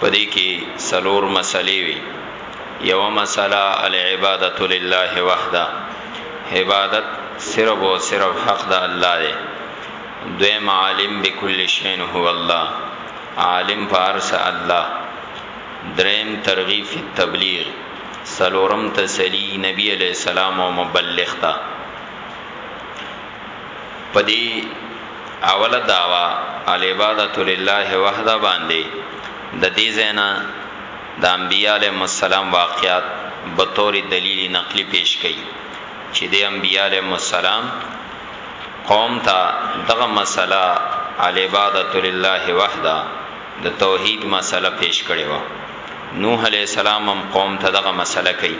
په دې کې څلور مسلې وي یو مسله العبادت لله وحده عبادت صرف او صرف حق د الله دی دویم عالم بكل شین هو الله عالم فارس الله دریم ترغیب فی التبلیغ سلورم تسلی نبی علیہ السلام او مبلغ تا پدی اوله دعوه العبادة لله وحده باندې د دې ځای نه د انبياء عليهم السلام واقعات بطور دليل نقلي پېش کوي چې د انبياء عليهم السلام قوم ته دغه مسله العبادة لله وحده د توحید مسله پیش کړي و نوح علی السلام هم قوم ته دغه مسله کوي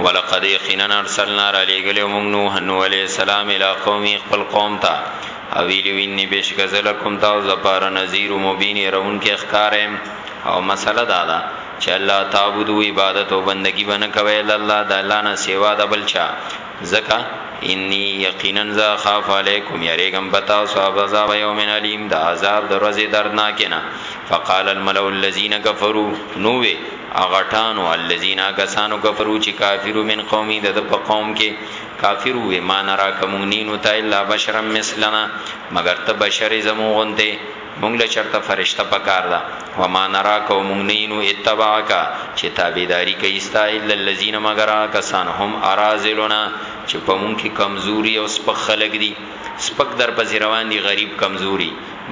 ولقد یقینا ارسلنا را لګل موږ نوح نو علی السلام الی قومه خپل قوم ته او ویلی ویني بشک زلکم تا او زپار نذیر مبین رون کې اخکارم او مسله دا ده چې الله تعبدو عبادت او بندگی باندې کوي الله د الله نه سیوا د بلچا زکا انی یقینا ز خاف علیکم یریګم بتا صاحب عذاب یوم الیم د عذاب دروازه دردناک نه فقال الملأ الذین کفروا نو غټانو الذين کسانو کفرو چې کافرو من قومي د په قوم کې کافرو وې ما نه راکمونینو تا الا بشرا مثلنا مگر ته بشر زمو غونته مونږ له چرته فرشته پکار ده و ما نرا قومونینو اتبعک چې تابعداري کوي ستا الا الذين مگر کسان هم ارازلنا چې په مونږ کې کمزوري او سپک خلک دي سپک در پز روان دي غریب کمزوري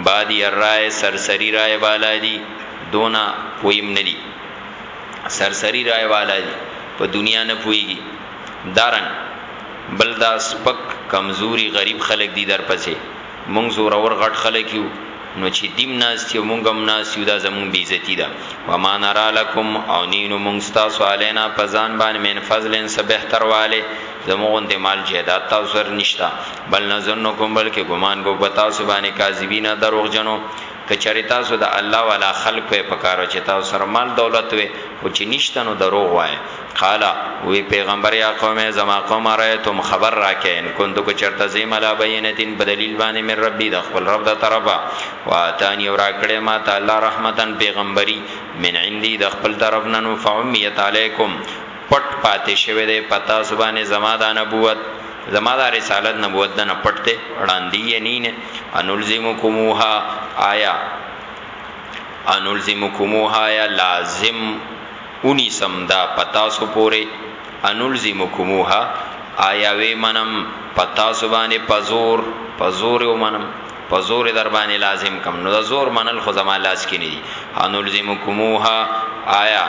بادي الرای سرسری رای بالا دي دونه پویم ندی سرسری رای والا دی په دنیا نه پویږی دارنګ بل دا سپک کمزوری غریب خلک دی درپسی مونږ زورور غټ خلک یو نو چی دیم ناست یو مونږ هم ناست یو دا زمونږ بی عزتی ده وما نرا لکم او نینو مونږ ستاسو علینا په ځان باندی من فضل څه بهتر والی زمونږ غوندی مال جایداد تاسو سره نشته بل نظنکم بلکه ګمان کوو په تاسو باندی کاذبین دروغجنو که چېرې تاسو د الله والا خلک وئ پکار وه چې تاسو سره مال دولت وې خو چې نشته نو دروغ وائې. قال وې پېغمبر يا قوم اې زما قوم ارائيتم خبر راکې ان کنت که چېرته زۀ يم علی بينة په دليل باندې من ربي د خپل رب د طرفه واتاني او راکړې ماته الله رحمة پېغمبري من عندي د خپل طرف نه نو فعميت عليکم پټ پاتې شوی دی په تاسو باندې زما دا نبوت زما دا رسالت نبوت د نه پټ دی وړاندې یې نه نه انلزمکموها آیا انلزمکموها یا لازم اونی سم دا پتا سو پوره انلزمکموها آیا وی منم پتا سو باندې پزور پزور او منم پزور در باندې لازم کم نو دا زور منل خو زما لاس کې نه دي انلزمکموها آیا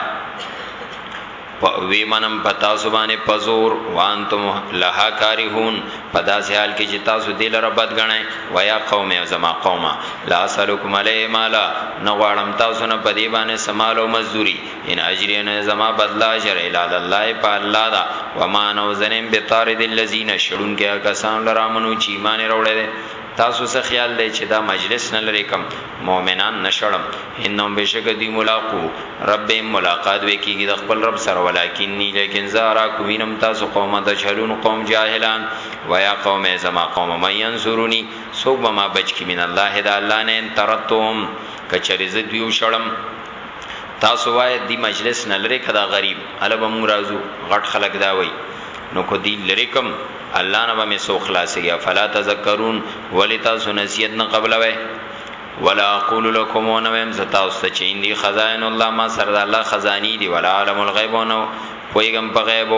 وی منم په تاسو باندې پزور وانتم لها کارهون په داسې حال کې چې تاسو دې لره بد غنئ ويا قوم او زما قومه لا سلکم علی مالا نه غواړم تاسو نه په دې باندې سمال او مزدوري ان اجر نه زما بدلا اجر الا الله په الله دا وما نو زنم بطارد الذين شړون کې کسان لرامنو چې ایمان وروړي تاسو څه خیال دی چه دا مجلس نه لری کم مؤمنان نه شړم انهم بشک دوی ملاقو ربهم ملاقات به کیږی د خپل رب سره ولکنی لیکن زه اراکم وینم تاسو قوما تجهلون قوم جاهلان ویا قوم ای زما قوم من ینصرونی سوک به ما بچ کی من الله دا الله نه ان ترتهم کچری زه دوی شړم تاسو وای دی مجلس نه لری کدا غریب البم رازو غټ خلق دا وای نو کو دی لری کم الله نه به می سوک خلاصیږی افلا تذکرون ولی تاسو نصیحت نه قبلوی ولا اقول لكم ونویم زتا است چې اندی خزائن الله ما سره د الله خزانی دی ولا علم الغیب ونو پویګم په غیب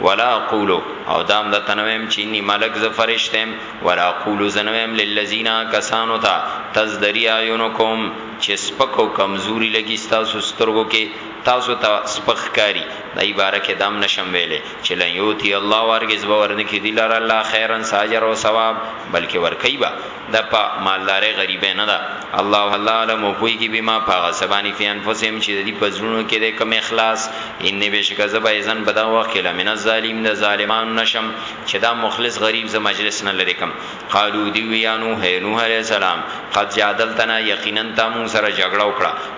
ولا اقول او دام د تنویم چې انی ملک ز فرشتم ولا اقول زنویم للذین کسانو تا تزدری عیونکم چې سپکو کمزوري لګی تاسو سترګو کې تاسو ته سپخکاری دای بارکه دام نشم ویلې چې لن یوتی الله وارګز به ورنکې دی لره الله خیرا ساجر او ثواب بلکې ورکې با د په مالدارې غریبې نه ده الله الله علم پوی کی بما پاغه سبانی فی انفسهم چې دی پزړونو کې د کم اخلاص ان بشک زبا ایزن بدا وخت لمن الظالم د ظالمان نشم چې دا مخلص غریب ز مجلس نه لری کم قالو دی ویانو هینو علی السلام قد جادلتنا یقینا تم سره جګړه وکړه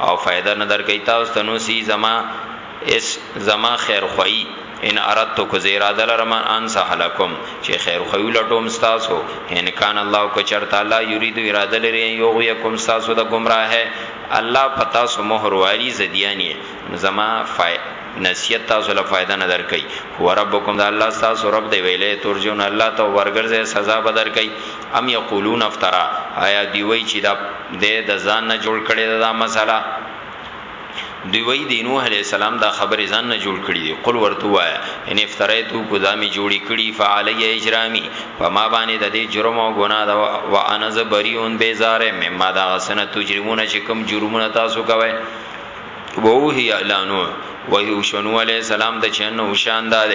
او فائده نه درکې تاسو ته نو سی زما اس زما خیر خوئی ان اردت کو زیرا دلرم ان سحلکم چې خیر خوئی لټوم تاسو ان کان الله کو چرته الله یرید اراده لري یو یکم تاسو د گمراه الله پتا سو مہر واری زدیانی زما فای نصیحت تاسو له فائدہ نه درکې هو ربکم د الله تاسو رب دی ویلې ترجون الله تو ورګرځه سزا بدر کئ ام یقولون افترا آیا دی وای چې دا د ځان نه جوړ کړي دا مسله دی وای د نوح علی السلام دا خبره ځان نه جوړ کړي دی قل ورته وایا ان افتریتو کو دا می جوړی کړي فعلی اجرامی فما باندې د دې جرم او ګناه دا و انا زبریون بیزاره مما دا سنه تجرمون چې کوم جرمونه تاسو کوي وو هی اعلانو وحی شنو علی السلام د چنو شاندار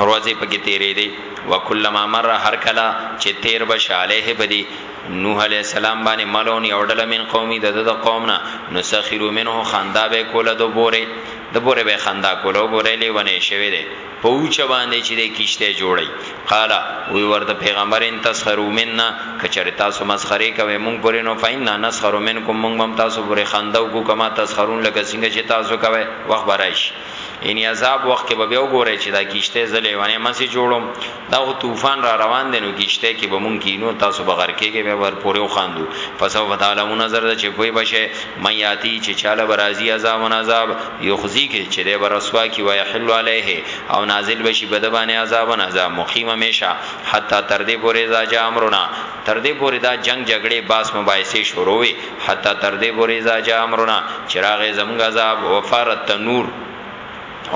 روزي پکې تیرې دی وکلما مر هر کلا چې تیر بشاله پدی نوح علی السلام باندې ملون یو ډله من قومي د د قومنا نو سخیرو منه خندا به کوله د بوره د بوره به خندا کوله ګوره لیونه شوی دی په اوچ باندې چې د کیشته جوړی قال وی ورته پیغمبر ان تسخرو مننا کچره تاسو مسخره کوي مونږ پرې نو فینا نسخرو منکم مونږ هم تاسو پرې خندو کو کما تسخرون لکه څنګه چې تاسو کوي وخت برایش یعنی عذاب وخت کې به بیا وګورئ چې دا کیشته زلې ونه مسی جوړوم دا خو طوفان را روان دی نو کیشته کې به مونږ کینو تاسو به غر کېږي به ور پورې وخاندو پس او تعالی مون نظر ده چې کوی بشه میاتی چې چاله برازي عذاب او عذاب یخزی کې چې دی برسوا کی وای حل علیه او نازل بشي بده باندې عذاب او عذاب مقیم همیشه حتا تر دې پورې ځا امرنا تر دې پورې دا جنګ جګړې باس مباحثې شروع وې حتی تر دې پورې اذا جاء امرنا چې راغې زمونږ عذاب وفارت تنور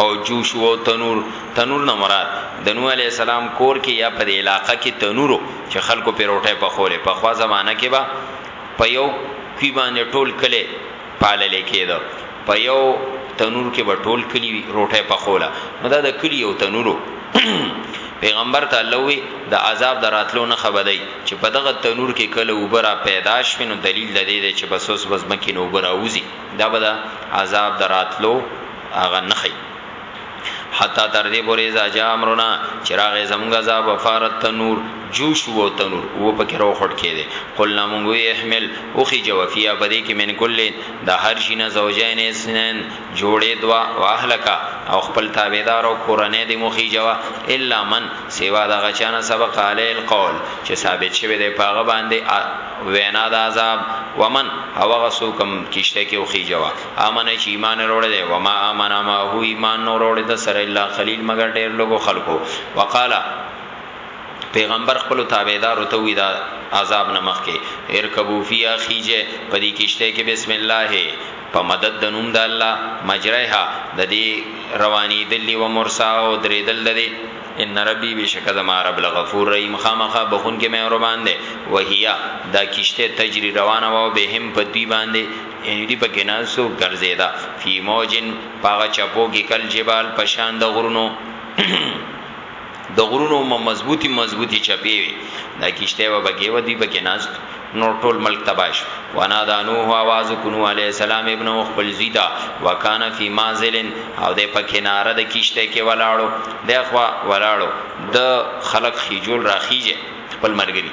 او جوش او تنور تنور نه مراد د نوح علی السلام کور کې یا په علاقې کې تنورو چې خلکو پیروټه په خوله په خوا زمانہ کې با په یو کی باندې ټول کله پالل کېده په یو تنور کې به ټول کلی وی روټه پخوله نو دا د کلی یو تنورو پیغمبر ته الله وی د عذاب دراتلو نه خبردای چې په دغه تنور کې کله وبرا پیدا شوینو دلیل د دې چې بسوس بس مکه نو وبرا وزي دا به د عذاب دراتلو هغه نه خي حتی تر دې پورې اذا جاء امرنا چې راغی زمونږ عذاب وفارت تنور جوش وو تنور وو پکې راو خټ کېده قلنا مونږ وی احمل اوخي جوفیا پدې کې من کل د هر شي نه زوجین اسنین جوړې دوا واهلک او خپل تابعدار او کورنۍ د مخي جوا الا من سیوا د غچانه سبق علی القول چې ثابت شوی دی پاغه باندې وینا د عذاب ومن هغه سو کم کیشته کې اوخي جوا آمن چې ایمان وروړي دی و ما آمن ما هو ایمان نور وروړي د سره الا قلیل مگر ډیر لوګو خلکو وقالا پیغمبر خپل تابعدار ته وی دا عذاب نمخ کې ارکبو فی اخیجه پدې کشته کې بسم الله په مدد د نوم د الله مجرها د دې رواني دلی و مرسا او درې دل دلی ان ربی بشک زما رب لغفور رحیم خامخه بخون کې مهربان دی وهیا دا کشته تجری روانه و به هم په دوی باندې یعنی دی پکې ناسو ګرځیدا فی موجن پاغه چپو کې کل جبال پشان د غرونو د غرونو مضبوطی مضبوطی چپی وی دا کیشته و بګي و دی پکې ناس نور ټول ملک تباش وانا دانو هو आवाज کنو علی السلام ابن خپل زیتا وکانا فی مازلن او د پکې ناره د کیشته کې ولاړو د اخوا ولاړو د خلق خجول راخیجه خپل مرګري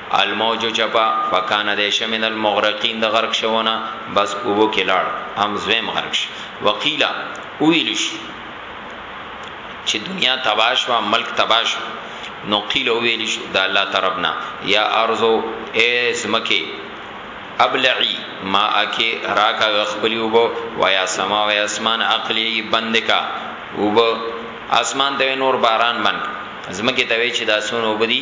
الموج چپه فکان دی شه من المغرقین د غرق شونه بس اوبو کې لاړ هم زویم غرق شي وقیلا اویل شي چې دنیا تباش وا ملک تباش نو قیل اویل شي د الله طرفنا یا ارزو ایس مکه ابلعی ما اکی راکا غخبلی وبو ویا سما ویا اسمان عقلی بندکا وبو اسمان ته نور باران بند زمکه ته وی چې دا سونو بدی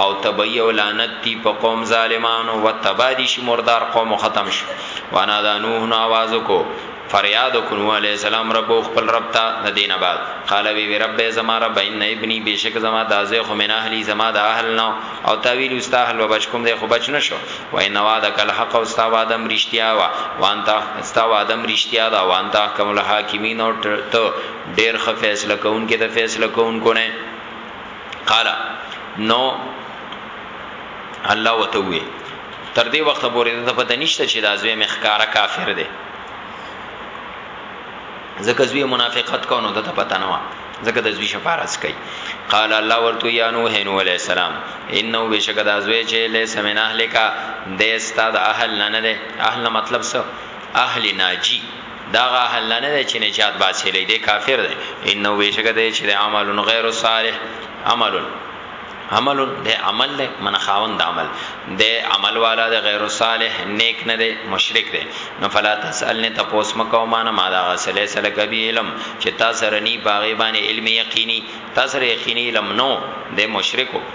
او تبعی او لعنت دی په قوم ظالمانو و تبا دی شی مردار قوم ختم شو وانا دا نوح نو आवाज کو فریاد کو نوح علیہ السلام رب خپل رب تا ندین بعد قال وی وی رب زما رب ان ابنی بیشک زما دازه خو من اهلی زما د اهل نو او تاویل استا اهل وبچکم دی خو بچ نشو و ان وعدک الحق او استا وادم رشتیا وا وانتا استا وادم رشتیا دا وانتا کمل حاکمین او ته ډیر خ فیصله کون کې د فیصله کون کو نه قال نو الله وتوي تر دې وخت پورې د پته نشته چې دا زوی مخکاره کافر دی ځکه زوی منافقت کو نو د پته نه و ځکه د زوی شفارس کوي قال الله ورته یا نوح نو علی السلام انه بشک د زوی چې له سمن اهلک د استاد اهل نه نه ده اهل مطلب څه اهل ناجی دا غا حل نه دی چې نجات باسي لې دې کافر دی انه بشک دی چې عمل غیر صالح عمل عمل د عمل له من خاوند عمل د عمل والا د غیر صالح نیک نه دی مشرک دی نو فلا تسالنی تپوس مکو مان ما دا غسله سره کبی علم چې تاسو رنی باغی باندې علم یقینی تاسو یقینی علم نو د مشرکو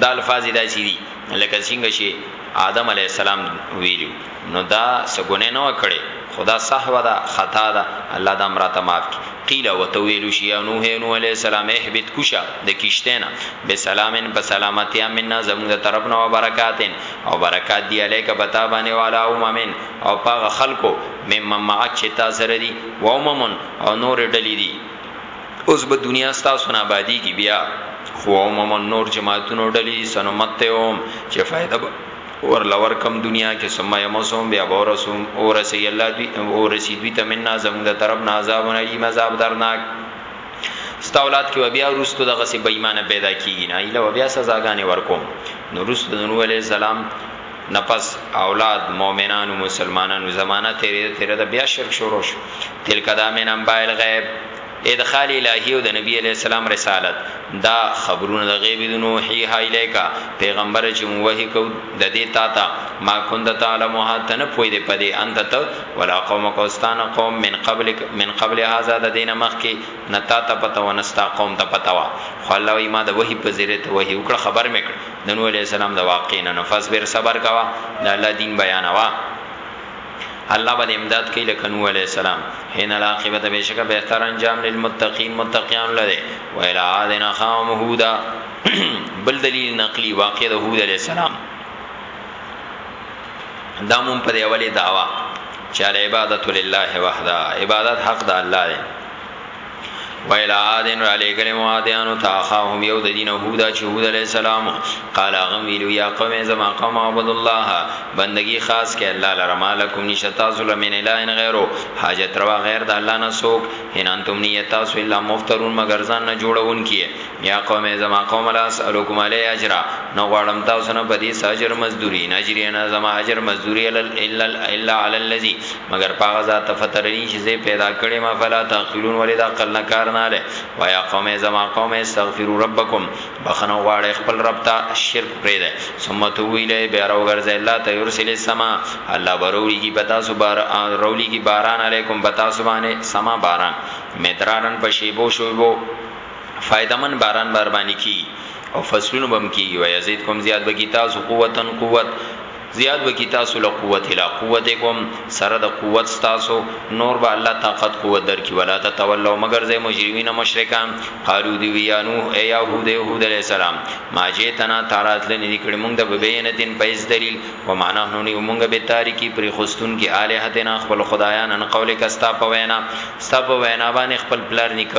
دا الفاظ داسې دي لکه څنګه چې آدم علی السلام ویلو نو دا سګونه نه وکړي خدا صحو دا خطا دا الله دا امراته معاف کی قیل و تو ویلو شی نوح نو علی السلام احبت کوشا د کیشتینا به سلامن په سلامتی امنا زموږ طرف نو برکاتن او برکات دی الیک بتا باندې والا او ممن او پاغه خلکو مم معک چې تاسو ردی و ممن او نور ډلی دی اوس به دنیا ستاسو نه آبادیږي بیا خو عموما نور جماعتونو ډلې سنمتهم چې فائدہ ور لور کم دنیا کې ثم یمسهم بیا بورسوم او رسی الله دوی او رسی دوی تمنا زموږ د طرف نه عذاب علی مذاب درناک ستا اولاد کې بیا ورستو دغه سي بېمانه پیدا کیږي نه ایله بیا سزاګانې ورکوم نو رستو د نوح علی السلام نفس اولاد مؤمنانو مسلمانانو زمانہ تیرې تیرې د بیا شرک شروع شو تلک دامن انبایل غیب ادخال الهی او د نبی علی السلام رسالت دا خبرونه د غیب د نوحی هایلیکا پیغمبر چې مو وحی کو د دې تا تا ما کند تعلمها تن پوی دې پدې انت ته ولا قوم کوستان قوم من قبل من قبل هذا د دینه مخ کې نتا ته پته ونستا قوم ته پته وا خو الله وی ما د وحی په زیرت وحی وکړه خبر مې کړ د نوح علی السلام د واقع نه نفس بیر صبر کوا د الله دین بیانوا الله باندې امداد کوي لکه نوح عليه السلام ان العاقبت بشک بهتر انجام للمتقين متقيان لره و الى عادنا خام هودا بل دلیل نقلی واقع د هود عليه السلام دا مون پر اولی دعوا چې عبادت لله وحده عبادت حق د الله دی ویل عادن را لګل معادیانو تاخاهم یو د دین هودا چې هود علی السلام قال غم ویلو یا قوم زما قوم عبد الله بندگی خاص کې الله لرما لكم نشتا ظلم من اله غیره حاجت روا غیر د الله نه سوک ان انتم نیتا سو الا مفترون مگر ځان نه جوړون کیه یا قوم زما قوم لا اسالکم علی اجر نه غواړم تاسو نه پدی ساجر مزدوری نه اجر نه زما اجر مزدوری الا الا علی الذی مگر پاغه ذات فترنی چې زه پیدا کړی ما فلا تاخلون ولید عقل نه کار نه له و یا قوم زما قوم استغفروا ربکم بخنه غواړی خپل رب ته شرک پرې ده ثم تو ویلی بیا راوګرځي الله ته یرسل السما الله برولی کی پتا سو بار رولی کی باران علیکم پتا سو باندې سما باران مدرارن پشیبو شوبو فائدہ من باران بار باندې کی او فصلونو بم کی و یزید کوم زیاد به کی تاسو قوتن قوت زیاد به کی تاسو له قوت اله قوت کوم سره د قوت تاسو نور به الله طاقت قوت در کی ولا تولوا مگر زه مجرمین مشرکان قالو دی ویانو ای یهود یهود علی السلام ما جیتنا تارات لنی نکړی مونږ د ببینتین پیس دلیل و معنا نو نیو مونږ به تاریکی پر خستون کی الہتنا خپل خدایان ان قول کستا په وینا ستا په وینا باندې خپل پلار نک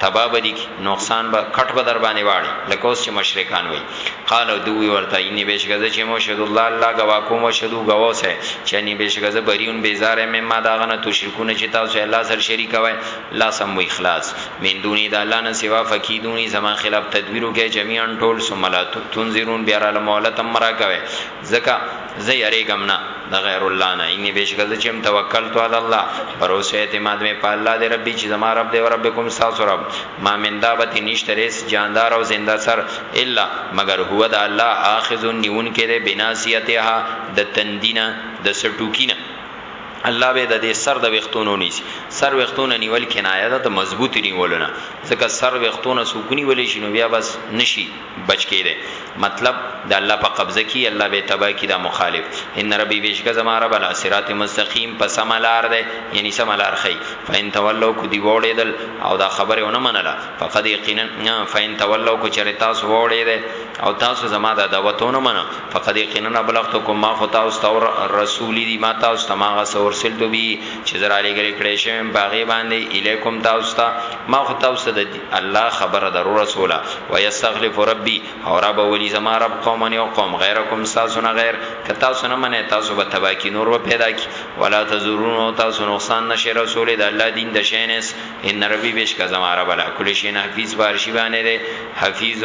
تباه به دي کی نقصان به کټ به در باندې واړي لکه اوس چې مشرکان وي قالو دوی ورته انی بشګزه چې مشهد الله الله گوا کوم وشدو گوا سه چې انی بشګزه بریون بیزار مما داغنه تشرکونه چې تاسو الله سره شریک وای لا سم و اخلاص من دونی د الله نه سوا فقیدونی زما خلاف تدبیرو کې جميعا ټول ثم لا تنذرون بیا را لمولت مرا کوي ځکه زه یریږم نه د غیر الله نه، انی بیشکه زه چی یم توکلت علی الله بروسه او اعتماد می په الله دی ربی چی زما رب دی او ربکم ستاسو رب، ما من دابة نشته دی هیڅ جاندار او زنده سر الا مګر هو دا الله آخذ نیونکی دی بناصیتها د تندی نه د سټوکی نه، الله به ددی سر د ویښتو نه ونیسی، سر ویښتو نه نیول کنایه ده د مضبوط نیولو نه، ځکه سر ویښتو نه څوک ونیول شی نو بیا بس نشی. بچ کی دی مطلب د الله په قبضه کی الله به تبا کی دا مخالف ان ربی بیشک زما رب علی صراط مستقیم په سملار دی یعنی سملار خی فین تولو کو دی وړیدل او دا خبره ونه منله فقد یقینا فین تولو کو چر تاسو وړیدل او تاسو زما دا دعوتونه منه فقد یقینا بلغتکم ما خطا استور رسول دی ما تاسو تماغه سور سل دوی چې زرا لګل کړي شم باغی باندې الیکم تاسو ته ما خطا استد الله خبر در رسوله ويستخلف ربي او رب ولي زما رب قوم نه قوم غيركم تاسو نه غير ک تاسو نه منه تاسو به تبا کی نور و پیدا کی ولا تزرون او تاسو نقصان نشه رسول د الله دین د شینس ان ربي بشک زما رب لا کل شي نه حفيظ بارشي باندې حفيظ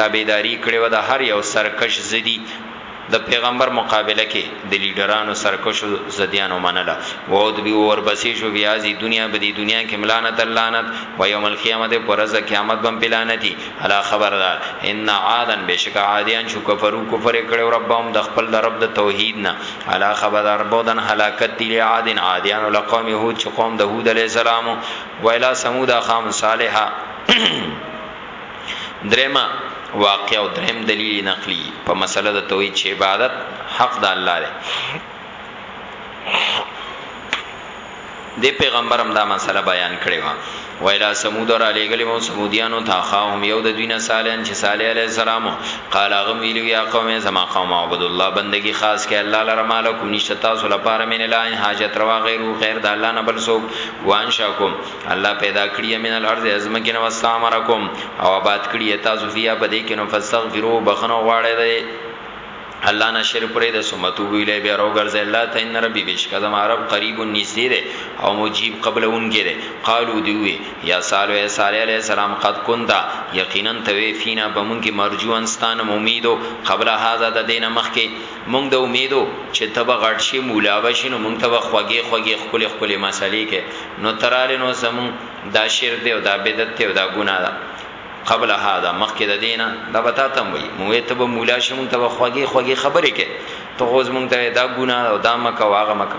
تابعداری کړی وه د هر یو سرکش ضدی د پیغمبر مقابله کی د لیډرانو سرکشو ضدیانو منله وعود بی وور بسی شو فی هذه الدنیا په دی دنیا کی ملعنت اللعنت و یوم القیامت او په ورځ د قیامت به هم پی لعنتی الا خبردار ان عادا بیشکه عادیان شو کفرو کفر یی کړو ربهم د خپل د رب د توحید نه الا خبردار بعدا هلاکت دی لعاد عادیانو له قوم هود چه قوم د هود علیه السلام وو والی ثمود اخاهم صالحا درېمه واقع او درېم دلیل نقلی په مسله د توحید چې عبادت حق د الله دی د پیغمبرم دا مسله بیان کړې و ویلا سمود را لګلې مو سمودیانو تا خاهم یو د دینه صالحان چې صالح علی السلام قال غم ویلو یا قوم زما قوم عبد الله بندگی خاص کې الله لره مالکم نشتا تاسو لپاره مین لا حاجت روا غیرو غیر د الله نه بل سو وان شاکم الله پیدا کړی من الارض ازمکن واستعمرکم او آباد کړی تاسو فیا بده کې نو فاستغفرو بخنو غواړی دی الله نه شر پرې د سمتو ویلې به رو ګرځي الله ته ان ربي بشک زم عرب قریب نږدې ده او مجيب قبل اونګي ده قالو دیوي یا صالح یا صالح علیہ السلام قد کنتا یقینا توی فینا بمون کې مرجو انستان امیدو قبل هاذا د دینه مخکې مونږ د امید وو چه ته به غټ شی مولا به شی نو مونږ ته به خوږی خوږی ښکلی ښکلی مسالی که نو ته رالی نو زمونږ دا شرک دی او دا بدعت دی او دا ګناه ده قبل هذا مخکې د دینه دا به تا تم وی مونږ ته به مولا شی مونږ ته به خوږی خوږی خبری که ته غوز مونږ ته دا ګناه او دا مکه واغه مکه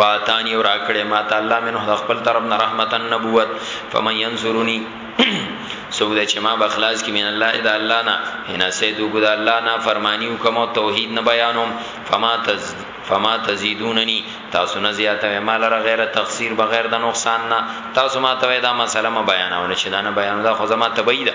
واتانی او راکړې ما ته الله منه د خپل طرف نه رحمت النبوت فمن ينصرني سوګ د چې ما بخلاص کې من الله د الله نه هنا سیدو ګد الله نه فرمانی وکم او توحید نه بیانوم فما تز فما تزيدونني تاسو نه زیاته مال را غیر تخسیر بغیر د نقصان نه تاسو ما ته دا مسله ما بیانونه چې دا نه بیان دا خو زما تبعیده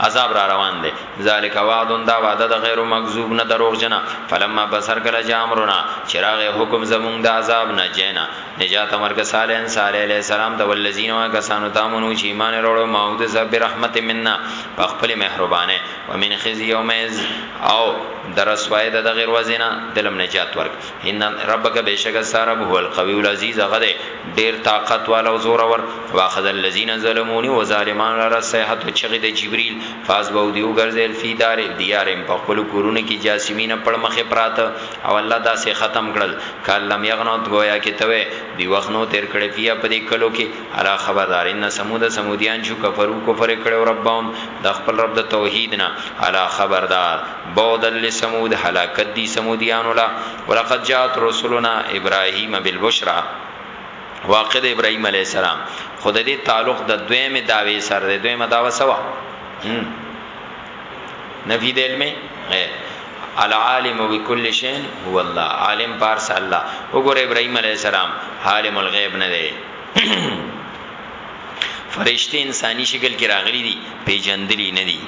عذاب را روان دی ذالک وعد دا وعده د غیر مکذوب نه دروغ جنا فلما بسر کله جا امرنا چراغ حکم زمون د عذاب نه جنا نجات مرګ صالح صالح علیہ السلام د ولذین او کسانو تامنو چې ایمان وروړو ماود ز برحمت منا په خپل مهربانه ومن خزي یومئذ او درسوای د غیر وزنا دلم نجات ورک ان ربک بیشک سارب هو القوی العزیز غده ډیر طاقت والا او زور ور واخذ الذین ظلمونی و ظالمان را صیحت او چغی د جبرئیل فاز بو دیو ګرځیل فی دار دیارم په خپل کورونه کې جاسمین پړ مخه پراته او الله دا سه ختم کړل کلم یغنوت گویا کې توې دی وخنو تیر کړي فیا په دې کلو کې الا خبردار ان سمود سمودیان شو کفرو کفر کړي ربهم د خپل رب د توحید نه الا خبردار بعدا لثمود هلاکت دی سمودیانو لا ولقد جاءت رسلنا ابراهیم بالبشرا واقع د ابراهیم علی السلام خود دې تعلق د دویمه داوی سره د دویمه داوا سوا نفی د علم العالم بكل شيء هو الله عالم پارس الله وګوره ابراهيم عليه السلام عالم الغيب نه دی فرشتي انساني شکل کې راغلي دي پیجندلي نه دي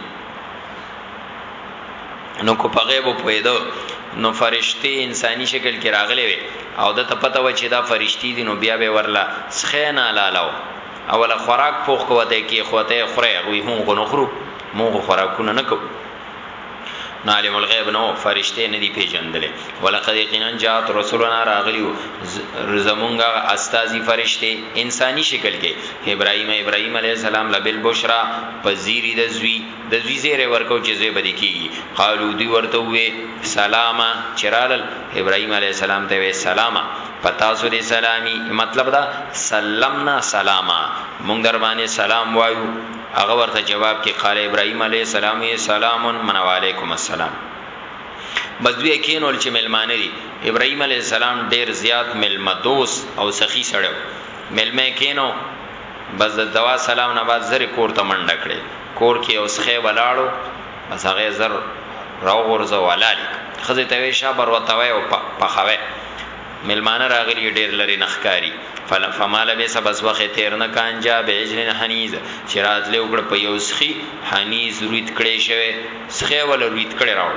نو کو په غیب پویدو نو فرشتي انساني شکل کې راغلي وي او د ته پته و چې دا فرشتي دي نو بیا به ورلا سخینا لالاو اوله خوراک پوخ کوته کې خوته خره غوي هم غنو خرو مونږ خوراکونه نکو نو عالم الغیب نو فرشته نه دی پیژندل ولقد یقینا جاءت رسولنا راغلیو زمونږه استازي فرشته انساني شکل کې ابراهیم ابراهیم علی السلام لبل بشرا پذیری د زوی د زوی زیری ورکو چې زوی به دې کیږي قالو دوی ورته وې سلاما چرالل ابراهیم علی السلام ته وې سلاما پتا سو دې سلامي مطلب دا سلمنا سلاما مونږ در باندې سلام وایو هغه ورته جواب کې قال ابراهیم علی السلام یې سلام من علیکم السلام بس دوی کینول چې ملمانه دي ابراهیم علی السلام ډیر زیات ملمدوس او سخی سره ملمه کینو بس د دوا سلام نه بعد زر کور ته منډه کړې کور کې یو سخی ولاړو بس هغه زر راو غورځو ولالی خزه ته وی شا بر وتوي او پخوي ملمانه راغلی ډیر لري نخکاری فل فمال به سبس وخت تیر نه کانجا به اجرن حنیز چرات له وګړ په یو سخی حنیز رویت کړي شوی سخی ول رویت کړي راوړ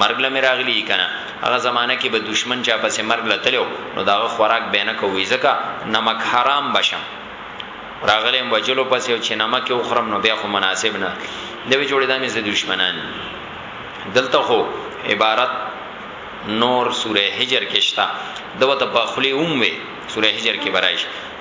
مرګ له مې راغلي دي کنه هغه زمانه کې به دشمن چا پسې مرګ له تلو نو داغه خوراک به نه کوي ځکه نمک حرام بشم راغلم وجلو پسې او چې نمک یو خرم نو بیا خو مناسب نه دوی جوړې دامې زه دشمنان دلته خو عبارت نور سوره هجر کې شته دوته په خلی اوموي سوره هجر کې برایش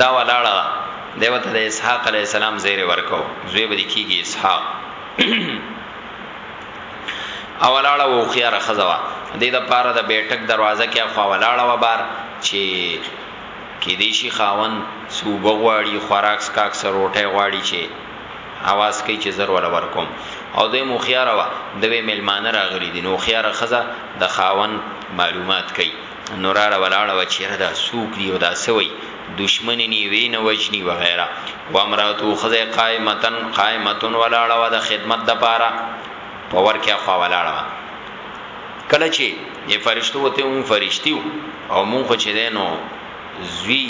دا ولاړه ده دیو ته د اسحاق علی السلام زیر ورکو زوی به کیږي اسحاق او ولاړه وو خيار خزوا د دې د پاره د بیٹک دروازه کې خو ولاړه و بار چې کې دې شي خاون صوبه غواړي خوراک سکاک سره روټه غواړي چې आवाज کوي چې زر ولا ورکوم او د مو خيار وا د وی ملمانه راغلي دي نو خيار خزه د خاون معلومات کوي نوراره ولاړه و چیرې دا سوق دی او دا سوی دشمن نی وی نه وجنی وغیرہ و امراتو خزه قائمتن قائمتن ولاړه و د خدمت د پاره پور کې خو ولاړه و کله چې یې فرشتو ته هم فرشتیو او مونږ چې دینو زوی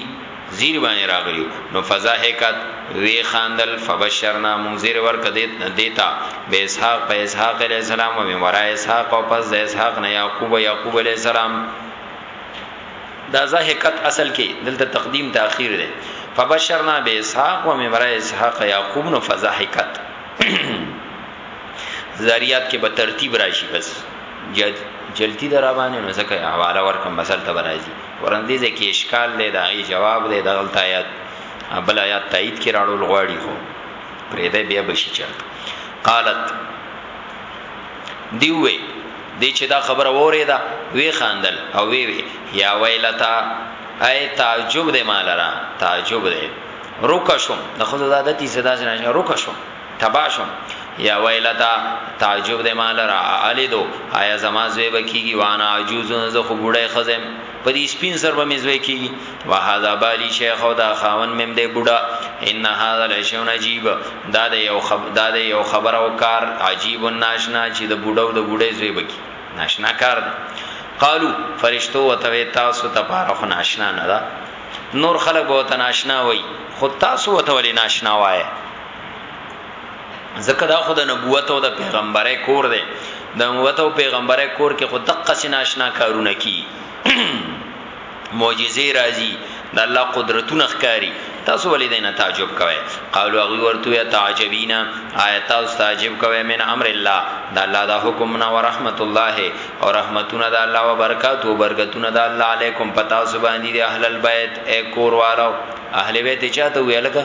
زیر باندې راغلی وو نو فضحکت وی خاندل فبشرنا مونږ زیر ورک دیتا به اسحاق په اسحاق علیه السلام و من ورا اسحاق او پس د اسحاق نه یعقوب یعقوب علیه السلام دا ضحکت اصل کې دلته تقدیم تاخير دی فبشرنا به اسحاق و ممرا اسحاق یعقوب نو فضحکت زریات کې به ترتیب راشي بس جلتی درابانه نو ځکه حواله ورکم بسل ته راځي ورندې ځکه اشکال دی دا ای جواب دی دغلت آیات بل آیات تایید کې راړو لغواړي خو پرې دې بیا بشي چرته قالت دیوې دې چې دا خبره وره دا وی خاندل او وی وی یا ویلتا اي تعجب دې مالرا تعجب دې روکا شوم د خود عادتي صدا جنا روکا شوم تبا شم یا ویلتا تعجب د مال را الیدو آیا زما زوی بکیږي وانا عجوز زه خو بوډای خزم په دې سپین سر به مزوي کیږي وهذا بالی شیخ او دا خاون مم دې بوډا ان هاذا لشون عجیب دا د یو خب دا د یو خبر او کار عجیب ناشنا چې د بوډو د بوډې زوی بکی ناشنا کار دی قالو فرشتو وتوي تاسو ته پاره خو ناشنا نه ده نور خلک به ته ناشنا وای خو تاسو وته ولې ناشنا وای ځکه دا خود نبوت او د پیغمبره کور دی د نبوت او پیغمبره کور کې خود دقه سناشنا کارونه کی معجزې راځي د الله قدرتونه ښکاری تاسو ولې دینه تعجب کوئ قالو هغه ورته یا تعجبینا آیات تاسو تعجب کوئ من امر الله د الله د حکم نه ورحمت الله او رحمتونه د الله او برکات او برکتونه د الله علیکم پتا سبحان دی اهل البیت اے کور والو اهل بیت چاته ویلګه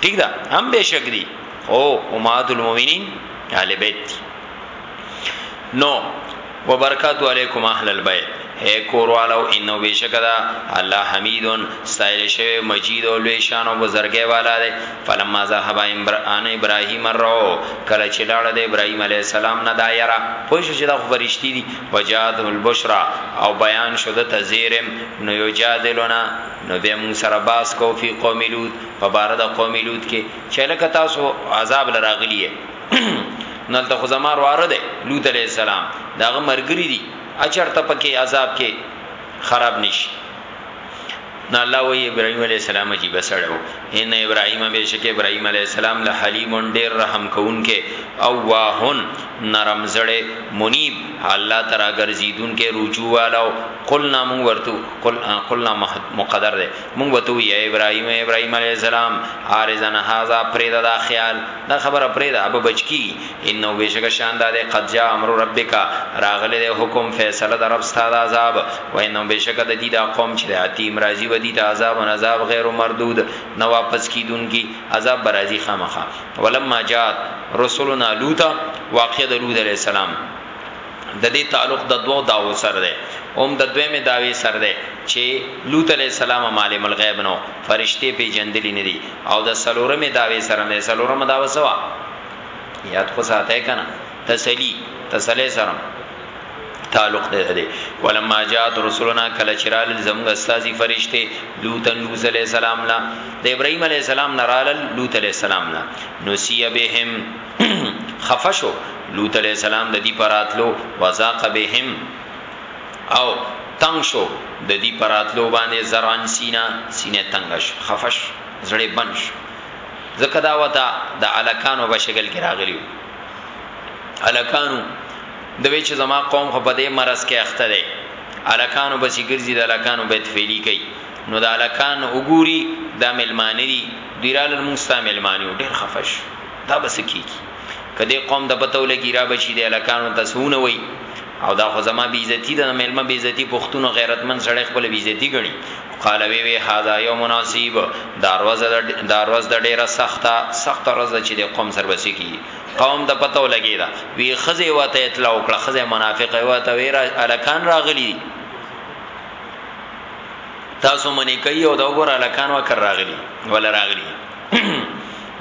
ٹھیک ده هم به شک دي او امهات المؤمنین اهل بیت دي نو وبرکات علیکم اهل البیت اے کوروالو انو بشکدا الله حمیدون سایل شوی مجید او لوی شان او بزرګی والا دی فلما ذهب امران ابراهیم رو کله چې لاړ د ابراهیم علی السلام نه دایره پوه شو چې دا فرشتي دي وجاد البشرا او بیان شو د تزیرم نو یو جادلنا نو به موږ سره باس کو فی قوم لوط په بار د قومي لوط کې چې لکه تاسو عذاب لراغلی نل ته خزما رواره ده لوط علی السلام داغه مرګری دي اچرته پکې عذاب کې خراب نشي نو الله وی ابراهيم عليه السلام جی بسړو ان ابراهيم بهشکه ابراهيم عليه السلام له حليم ډېر رحم کوونکې او واهن نرم زړه منيب الله تعالی ګرځیدونکې رجوع والو قلنا مون ورتو قل قلنا مقدر ده مونږ به تو یا ابراهیم ابراهیم علی السلام ارزن هاذا پریدا دا خیال دا خبره پریدا اب بچکی انه بشک شان دا قد جاء امر ربک راغله د حکم فیصله در رب ستاد عذاب و انه بشک د دې دا قوم چې اتیم راضی ودی ته عذاب و عذاب غیر مردود نه واپس کیدونکي عذاب برازي خامخه ولما جاءت رسولنا لوط واقع د لوط علی السلام د دې تعلق د دوو داوو سره دی هم د دویمه داوی سره دی چې لوط علی السلام عالم الغیب نو فرشته پی جندلی ندی او د سلورمه داوی سره نه سلورمه داوه سوا یاد خو ساته کنه تسلی تسلی سره تعلق دی دی ولما جاءت رسولنا کله چرال زمغ استاذی فرشته لوط لوط علی السلام لا د ابراهیم علی السلام نرال لوط علی السلام لا نسیه بهم خفه شو لوط علیہ السلام د دې پراتلو وزاق بهم او تنگ شو د دې پراتلو باندې زران سینا سینه تنگ شو خفش زړه بن شو زکه دا وتا د الکانو په شکل کې راغلی الکانو د وی چې زما قوم خو په دې مرز کې اخته دی الکانو بس ګرځي د الکانو بیت فعلی کوي نو د الکان وګوري د ملمانی دی دیرال موسی ملمانی ډیر خفش دا بس کیږي کدی قوم د پتو لګی را بشی د الکانو تسونه وای او دا خو زما بی عزتی د ملما بی عزتی پښتون غیرتمن سړی خپل بی عزتی غنی قال وی وی هاذا یوم نصیب داروز د داروز د ډیره سخته سخته روز چې د قوم سر بس کی قوم د پتو لګی دا وی خزه وته اطلاع وکړه خزه منافق وته وی را الکان راغلی تاسو منی کوي او دا وګوره الکان وکړ راغلی ولا راغلی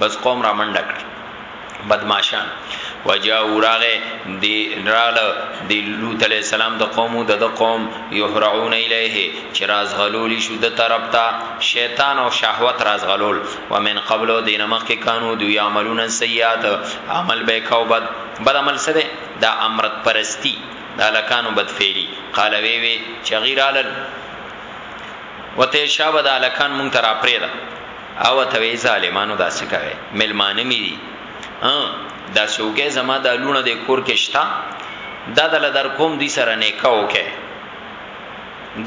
بس قوم را منډه کړ بدمعشان وجا وراغه دی رااله دی لوط علی السلام د قوم د د قوم یحرعون الیه چې راز غلول شو د طرف ته شیطان او شهوت راز غلول ومن قبل دین مخ کې کانو دوی عملون سیئات عمل به کو بد بد عمل سره دا امرت پرستی دا لکانو بد فعلی قال وی وی چغیرالل وته شابه دا لکان مونږ تر اپریدا او ته وی ظالمانو داسې کوي ملمانه مې دي دا سوګه زما د لونه د کور کې شتا دا دل در کوم دي سره نیکه وکه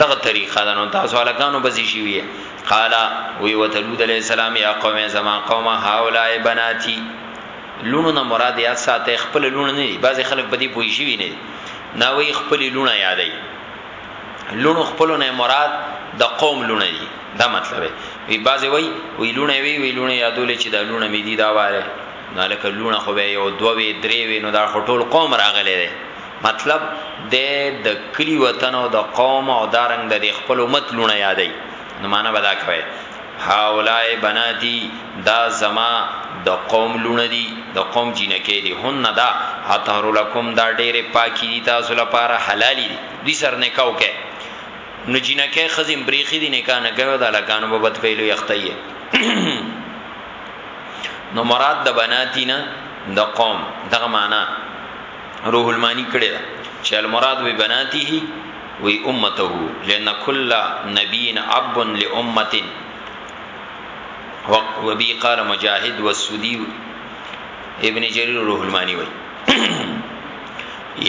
دغه طریقه ده نو تاسو الکانو بزی شي وی قال وی وتلود علی السلام یا قوم زما قوم هاولا بناتی لونو نه مراد یا ساته خپل لونه نه بعضی خلک بدی پوي شي نه نا وی خپل لونه یادای لونو خپل نه مراد د قوم لونه دي دا مطلب دی وی بازی وی وی لونه وی وی لونه یادولې چې دا لونه می دی دا واره نو لکه لونه خو به یو دوه وی درې وی نو دا خټول قوم راغلی دی مطلب د د کلی وطن او د قوم او دارنګ د دا خپل امت لونه یادای نو معنا بدا کوي هاولای بناتی دا زما د قوم لونه دي د قوم جنکې دي هن دا اطهر لکم دا ډېره پاکي دي تاسو لپاره حلالي دي دي سر نکاو کې نو جنکه خزم بریخي دي نکاح نه کوي د لکانو په بد پیلو یختایي نو مراد د بناتی نه د قوم دغه معنا روح المانی کړی دا چې المراد به بناتی هی وی امته لئن کل نبی اب لامه وبي قال مجاهد والسدي ابن جرير روح المانی وی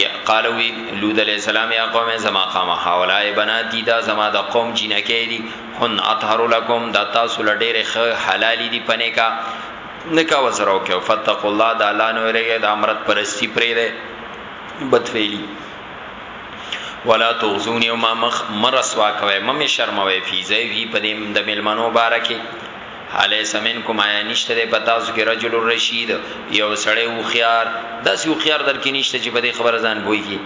یا قالو وی لود علیہ السلام یا قوم زما قام حولای بناتی دا زما د قوم جنکه دی هن اطهر لكم دا تاسو لډیر خ حلال دی پنه کا نکا وسرو کې فتق الله دا الله نو رګه د امرت پرستی پرې ده بدفعلی ولا تغزون یوم مخ مرسوا کوي مم شرموي فی زیوی پدیم د ملمنو بارکه الیس منکم آیا نشته ده په تاسو کې رجل الرشید یو سړی او خيار داسې او خيار در کې نشته چې په دې خبره ځان بوئیږي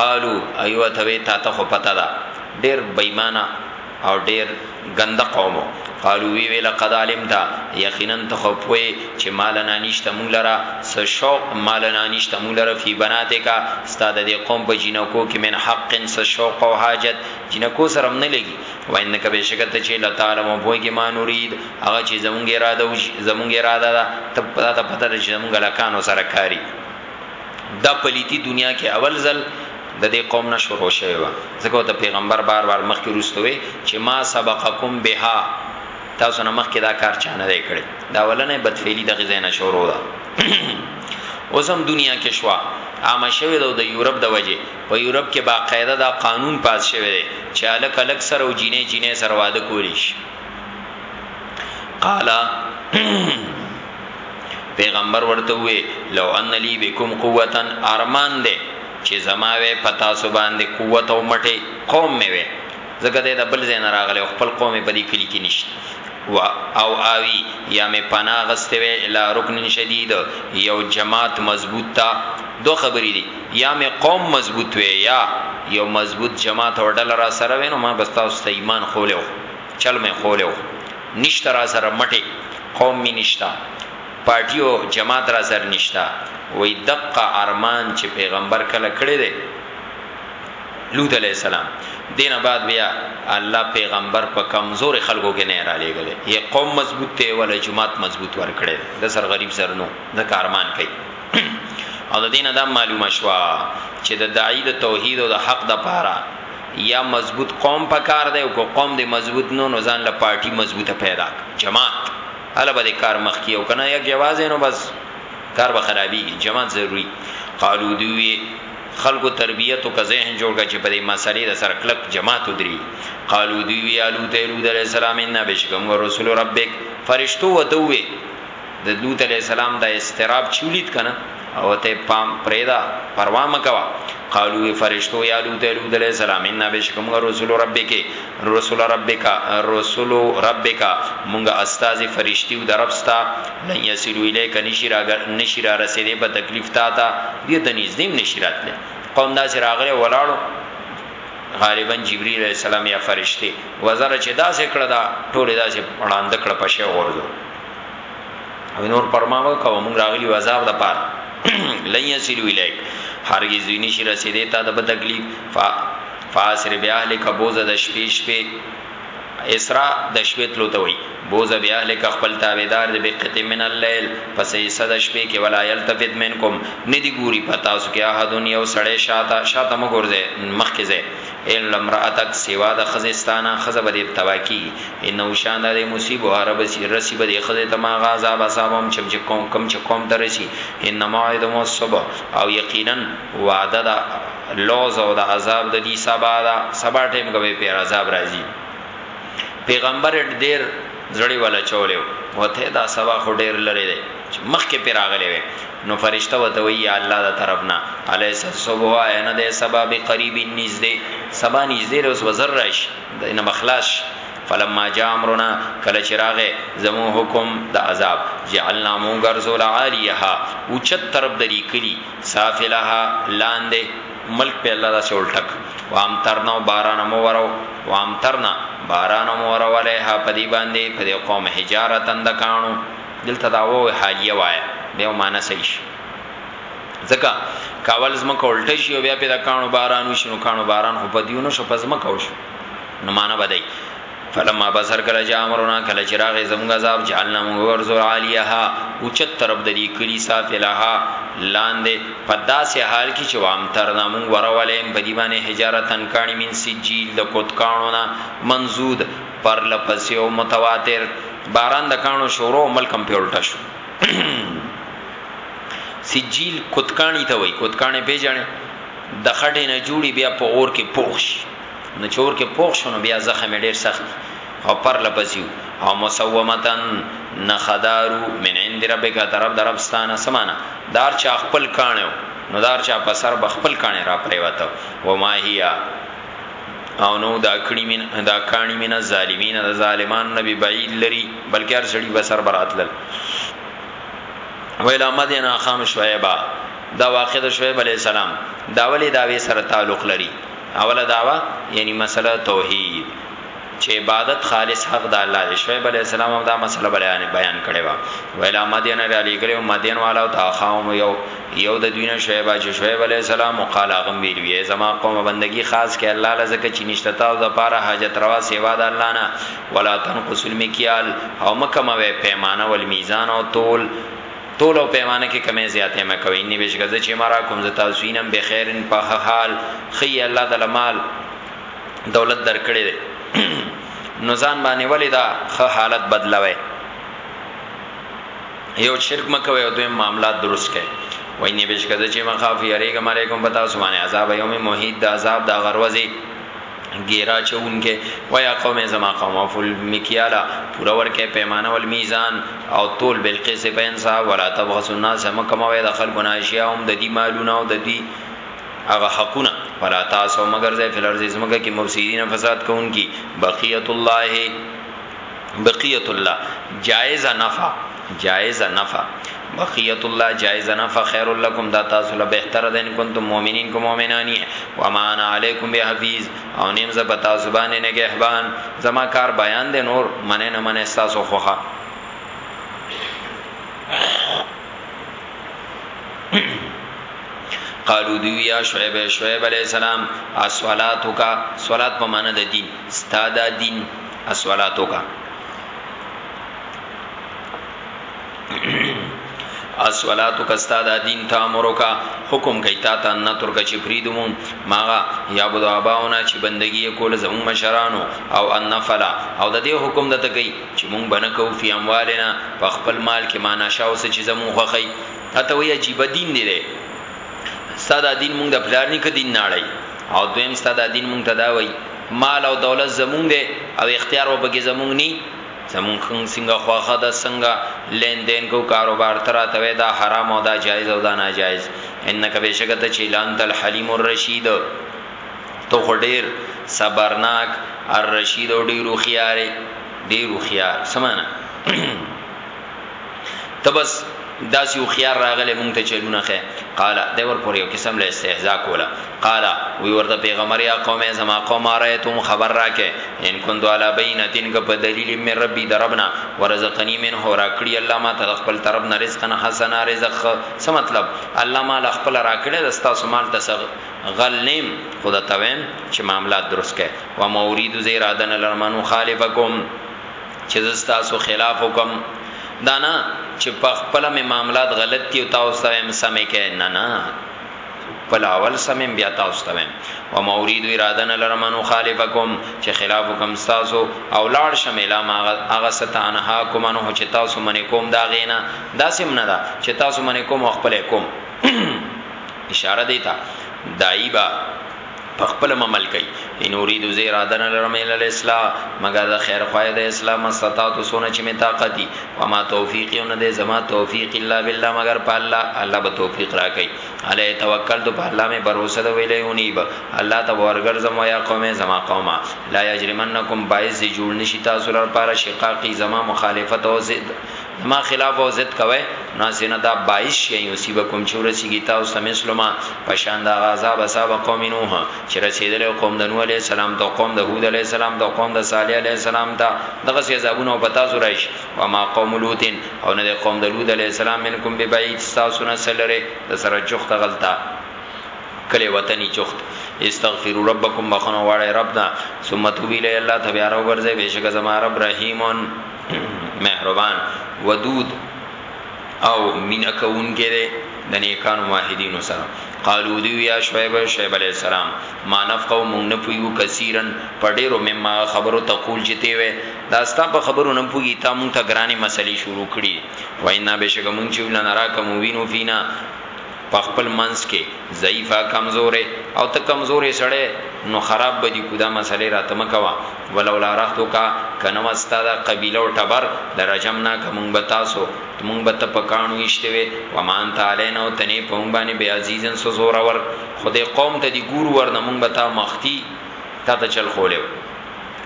قالو ایو ته وی تا ته خو پته ده ډیر بېمانه او ډیر ګنده قومو قالو وی ویل قد علمت یقینا ته خو پوي چې مال نه نشته مونږ لره س شوق مال نه نشته مونږ لره فی بناته کا استاد دې قوم په جنکو کې من حق س شوق او حاجت جنکو سره نه لګي وانک بشک ته چې لتعالی مو پوهیږي ما نورید هغه چې زمونږ اراده او زمونږ اراده ده ته پتا ته پته ده چې زمونږ لکانو سره کاری دا پلیتی دنیا کې اول ځل د دې قوم نه شروع شوی و ځکه ته پیغمبر بار بار مخکې روستوي چې ما سبقکم بها تاسو نه مخکې دا کار چانه دی کړی دا ولنه بدفعلی د غزې نه شروع ده اوس هم دنیا کې شوا عام شوی د یورپ د وجه په یورپ کې باقاعده دا قانون پاس شوی دی چې هلک هلک سره او جینۍ جینۍ سره واده کولی شي قال پیغمبر ورته وی لو ان لی بكم قوتا ارمان دې چې زما وې پتا سو باندې قوت او مټه قوم مې وې زګه دې د بل زین راغله خپل قوم په دې کلی کې نشته و او اوی یا مې پنا غستوي الی رکن شدید یو جماعت مضبوط تا دو خبرې دي یا مې قوم مضبوط وې یا یو مضبوط جماعت او ډله را سره وې نو ما بس تاسو ته ایمان خولې و چل مې خولې و نشته را سره مټې قوم می نشتا پارټي او جماعت را سره نشتا وې دقه ارمان چې پیغمبر کله کړی دی لوط علی السلام دینه بعد بیا الله پیغمبر په کمزور خلکو کې نه را لېګل یې قوم مضبوط ته ولا جماعت مضبوط ور کړی د سر غریب سرنو د کارمان کوي او د دینه دا معلومه شوا چې د داعی د توحید او د حق د پاره یا مضبوط قوم پکار دی او کو قوم دی مضبوط نو نو ځان له پارټي مضبوطه پیدا جماعت اله به کار مخ کیو کنه یک جواز نو بس کار به خرابي جماعت ضروری قالو دوی خلکو تربیت او ذهن جوړ کړي چې په دې مسلې د سر کلک جماعت ودري قالو دوی وی الو ته رود علی السلام ان بشکم رسول ربک فرشتو وتوي د لوط علی السلام د استراب چولید کنه او ته پام پرېدا پروا مکوا قالو فرشتو یا لوط لوط علی السلام ان بشکم رسول ربک رسول ربک رسول ربک مونږه استاد فرشتیو درپستا لن یسلو الیک نشرا نشرا رسیدې په تکلیف تا تا دې د نږدې نشرات له قوم داسې راغله ولاړو غالبا جبرئیل علیہ السلام یا فرشتي وزره چې داسې کړه دا ټوله داسې وړاند کړه پښه ورځو او نور پرماوه کوم موږ راغلی وزاب د پاره لن یسلو الیک هرگز دوی نشی رسیدې تا د تکلیف فا فاسر بیا اهلک بوزه د شپې شپې اسرا د شپې تلو ته وای بوزه بیا اهلک خپل تابعدار دې بقت من الليل پسې حصہ د شپې کې ولا یلتفت منکم ندی ګوري پتا سو کې احدن یو سړی شاته شاته مګورځه مخکې ځه ان لامرأتک سوا د ښځې ستا نه ښځه به دې تباه کېږي، انه شان دا دی مصیبها هر بصیر رسي به دې ښځې ته ما هغه عذاب اصابهم چم چې کوم کوم چې قوم ته رسي، ان موعدهم الصبح او یقینا وعده د لوظ او د عذاب د دي سبا ده سبا ټیم که به پرې عذاب راځي پیغمبر ډېر زړۀ والا چولی وو ته دا سبا خو ډېر لرې دی چې مخکې پرې راغلی وی. نو فرشته وته وی یا الله د طرفنا الیس صبح عین د سبب قریب نږدې سبا نږدې روز وزر راش دینه مخلاص فلما جاء امرنا کله چراغه زمو حکم د عذاب جعلنا مون غرزول عالیها او چت طرف دری کلی سافلها لاندې ملک په الله دا سولټک وام ترنا باران مو ورو وام ترنا باران مو ورو علیها پدی باندې پدی قوم حجارتن د کانو دلته دا وو حالیه وایه دیو معنی صحیح شي ځکه کاول زمکه الټه شي او بیا په د کانو باران وشي نو کانو باران خو په دیونو شو پس مکه وشو نو معنی بدای فلما بصر کله چې امرنا کله چې راغې زموږ عذاب جعلنا موږ ورزو عالیها او چت طرف د دې کلی صاف الها لاندې په داسې حال کې چې وام تر نامو ورولې په دی باندې حجارتن کانی من سجیل د کوت کانو نا منزود پرله پسې او متواتر باران د کانو شورو او ملک هم پیولټه شو سجیل کوتکانی ته وای کوتکانی پیژنې د خټې نه جوړي بیا په اور کې پوښ نو چور کې پوښ شنو بیا زخم ډیر سخت او پر لپسیو او مسومتن نخدارو من عند ربک طرف دربستان سمانا دار چا خپل کانو نو دار چا په سر بخپل کانه را پریوته و ما هيا او نو دا کړي من دا کانی من الظالمین د ظالمان نبی بعید لري بلکې هر سړي به سر براتل ویلا مدین اخام شعیبا دا واقع د شعیب علی السلام دا ولی داوی سره تعلق لري اوله داوا یعنی مسله توحید چې عبادت خالص حق د الله دی شعیب علی السلام هم دا مسله بیان بیان کړي وا ویلا مدین را لګره او مدین والا او تاخاوم یو یو د دینه شعیب چې شعیب علی السلام قال غم ویل وی زما قوم بندگی خاص کې الله لزکه چې نشته تا د پاره حاجت روا سیوا د الله نه ولا تنقص المکیال او مکمه وی پیمانه ول میزان او تول تول او پیمانه کې کمې زیاتې مې کوي نی بشګه چې مرا کوم زتا سوینم بخیرن په حال خی الله د مال دولت درکړي دي نو ځان باندې ولې دا خه حالت بدلوي یو شرک مکوي او دوی معاملات درست کړي وای نه بش کده چې مخاف یریګه مالې کوم پتا سمانه عذاب یوم محید د عذاب د غروزي ګیرا چونکه ویا قوم زما قوم فل مکیالا پورا ورکه پیمانه ول میزان او طول بالقیس په انصاف ولا تبغس الناس مکموي د خلکو ناشیا هم د دې مالونه او د دې هغه حقونه ولا تاسو مگر زې فل ارض زمګه کې مفسدین فساد کوونکی بقیت الله بقیت الله جائز نفع جائز نفع بقیت الله جائز نفع خیر لکم دا تاسو له بهتر دین کنتم مؤمنین کوم مؤمنانی و ما انا علیکم بحفیظ او نیم ز پتا زبان نه نگهبان زما کار بیان دی نور منه نه منه تاسو خوخه قالو دی یا شعیب شعیب علی السلام اسوالاتو کا صلات په معنا د دین استاد دین اسوالاتو کا اسوالاتو کا استاد دین تا امرو کا حکم کوي تا ته نه تر کچ فریدمو ماغه یا بده اباونه چې بندگی کول زمو مشرانو او النفلا او د دې حکم د تکي چې مونږ بنه کو فی اموالنا په خپل مال کې معنا شاو څه چې زمون خوخی اته وی عجیب دین دی له ستاد دین مونږ د پلار نه کدین ناړی او دویم ستاد دین مونږ ته دا وی مال او دولت زمونږ دی او اختیار و بګی زمونږ نی زمونږ خنګ څنګه خواخه د څنګه لین دین کو کاروبار ترا ته دا حرام او دا جایز او دا ناجایز انک بشکته چیلان تل حلیم الرشید تو خو ډیر صبرناک الرشید او ډیرو خيارې ډیرو خيار سمانه تبس داس یو خيار راغله مونږ ته چلونه خه قال دا ور پورې یو قسم له استهزاء کوله قال وی ورته پیغمبر یا قومه زما قوم رايتم خبر راکه ان كنت على بينتين ک په دلیل من ربي دربنا ورزقني من هو راکړي الله ما ته خپل طرف نه رزق نه حسنا رزق څه مطلب الله ما خپل راکړي دستا سمال تسغ غل نیم خو د تویم چې معاملات درست کړي و ما اريد زه اراده نه لرم انو خالفکم چې زستا سو خلاف وکم دا نه چې په خپل مې معاملات غلط دي او تاسو ته هم سمې کې نه نه په اول سمې بیا تاسو ته هم و ما اريد اراده نه لرم انو خالفکم چې خلاف وکم تاسو او لاړ شم اله ما هغه ستانها کوم انو چې تاسو منې کوم دا غینا دا سم نه دا چې تاسو منې کوم خپل کوم اشاره دی تا دای با په خپل عمل کوي ان اريد زي اراده نه لرم الا الاسلام مگر د خیر خوای د اسلام استطاعت سونه چې می طاقت دي و ما توفیق نه ده زما توفیق الا بالله مگر په الله الله به توفیق راکړي علی توکل تو په الله می باور د ویلې اونی به الله ته ورګر زما یا قومه زما قومه لا یجرمنکم بایز جوړ نشي تاسو لپاره شقاقی زما مخالفت او ضد ما خلاف او ضد کوي نو سینه دا باعث شي یصيبکم چې ورسیږي تاسو ته مسلمه پشان دا غذاب صاحب قوم نوح چې رسیدل قوم د نوح علی السلام ته قوم د هود علی السلام ته قوم د صالح علی السلام ته دغه سي عذابونه په تاسو راشي و ما قوم لوط او نه قوم د لوط علی السلام منکم به بعید تاسو نه سلره د سره چخت غلطه کله وطني چخت استغفروا ربکم بخنو واړی ربنا ثم توبوا الی الله تبارک ورځه بشک زما رب رحیمون مهربان ودود او مینا کوونکی دی د نیکانو واحدینو سره قالو دی یا شعیب شعیب علی السلام ما نفقو مون نه پویو کثیرن پډیرو مما خبرو تقول جته وې دا ستا په خبرو نه پوی تا مون ته ګرانی مسلې شروع کړي وینا بشکمون چې ولنه راکم وینو فینا په خپل منځ کې ضعیفه کمزورې او ته کمزورې سړې نو خراب بدی کودا مسلې راته مکوا ولولا رحتو کا کنه وستا دا قبیله او ټبر لرجمنا کوم بتاسو موږ به ته پکانو ایشته وي ومان تعالی نو تنه په موږ باندې بیا عزیزن سو زور ور خدای قوم ته دی ګور ور نه موږ به تا مختی تا ته چل خولیو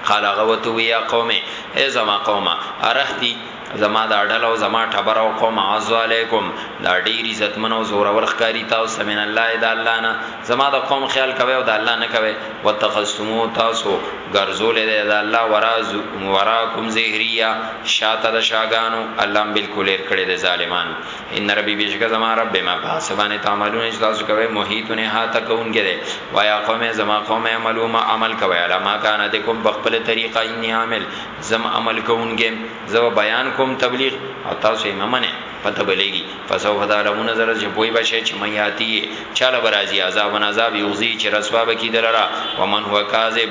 قال غوتو یا قومه ای زما قومه ارهتی زما دا ډله او زما ټبر او قوم عزو علیکم دا ډیر عزتمن او زورور ښکاری تاسو من الله د الله نه زما دا قوم خیال کوي او د الله نه کوي وتخصمو تاسو ګرځول دي د الله وراز وراکم زهریا شاته د شاګانو الله بالکل هر کړي د ظالمان ان ربي بشک زما رب ما پاسبانه تعملون چې تاسو کوي محیط نه ها تکون کړي وایا قوم زما قوم عملو ما عمل کوي علما کان دکم بخپل طریقه ان عامل زم عمل کوونکی یم زه به بیان کوم تبلیغ او تاسو یې مه منئ پته به لګي فسوف تعلمون زر چې پوه به شئ چې من یاتیه چا له به راځي عذاب عذاب یخزیه چې رسوا به کړي ده لره ومن هو کاذب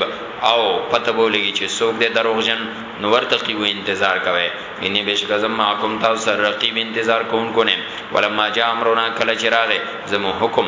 او پته به ولګي چې څوک دی دروغجن نو ورتقیبو انتظار کوئ انی بېشکه زه معکم تاسو سره رقیب انتظار کوونکو نه یم ولما جاء امرنا کله چې راغی زموږ حکم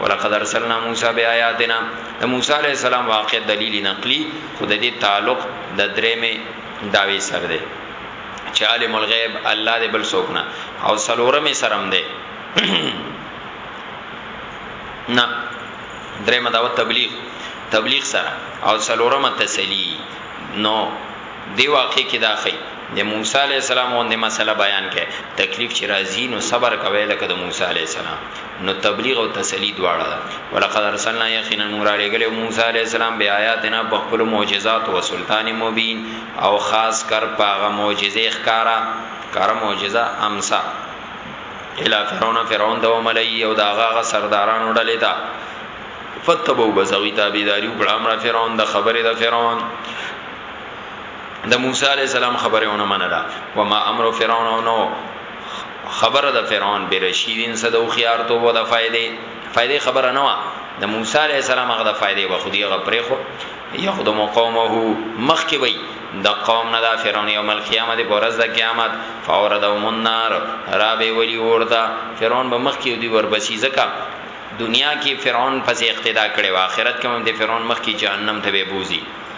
ولقد ارسلنا موسی بیااتنا د موسی علی السلام واقع دلیل نقلی خو د دې تعلق د درې می داوی سره دی چې عالم الغیب الله دې بل څوک نه او سلورم سرم دی نه درې مداو تبلیغ تبلیغ سره او سلورم تسلی نو دی واقع کې داخی د موسی علی السلام غوندې مسله بیان کړي تکلیف چې راځي نو صبر کوي لکه د موسی علی السلام نو تبلیغ او تسلی دواړه ده ولقد ارسلنا یقینا مونږ را لګلې موسی علی السلام بیا آیاتنا په خپل معجزات او سلطان مبین او خاص کر پاغه معجزې ښکارا کار معجزه امسا الی فرعون فرعون د ملئی او داغه سردارانو ډلې دا فتبو بزوی تابعداري وکړه امر فرعون د خبره د فرعون د موسی علی السلام خبره ونه منله و ما امر فرعون نو خبره د فرعون بی رشیدین سره د هوښیار توب او د فائدې فائدې خبره نه و د موسی علی السلام هغه د فائدې و خو دی هغه پرې خو یخدم قومه مخ کې وي د قوم نه د فرعون یوم القیامت په ورځ د قیامت فوردهم النار را به ولی وردا فرعون به مخ کې دی وربسي زکه دنیا کې فرعون پس اقتدا کړي او آخرت کې هم د فرعون مخ کې جهنم ته به بوزي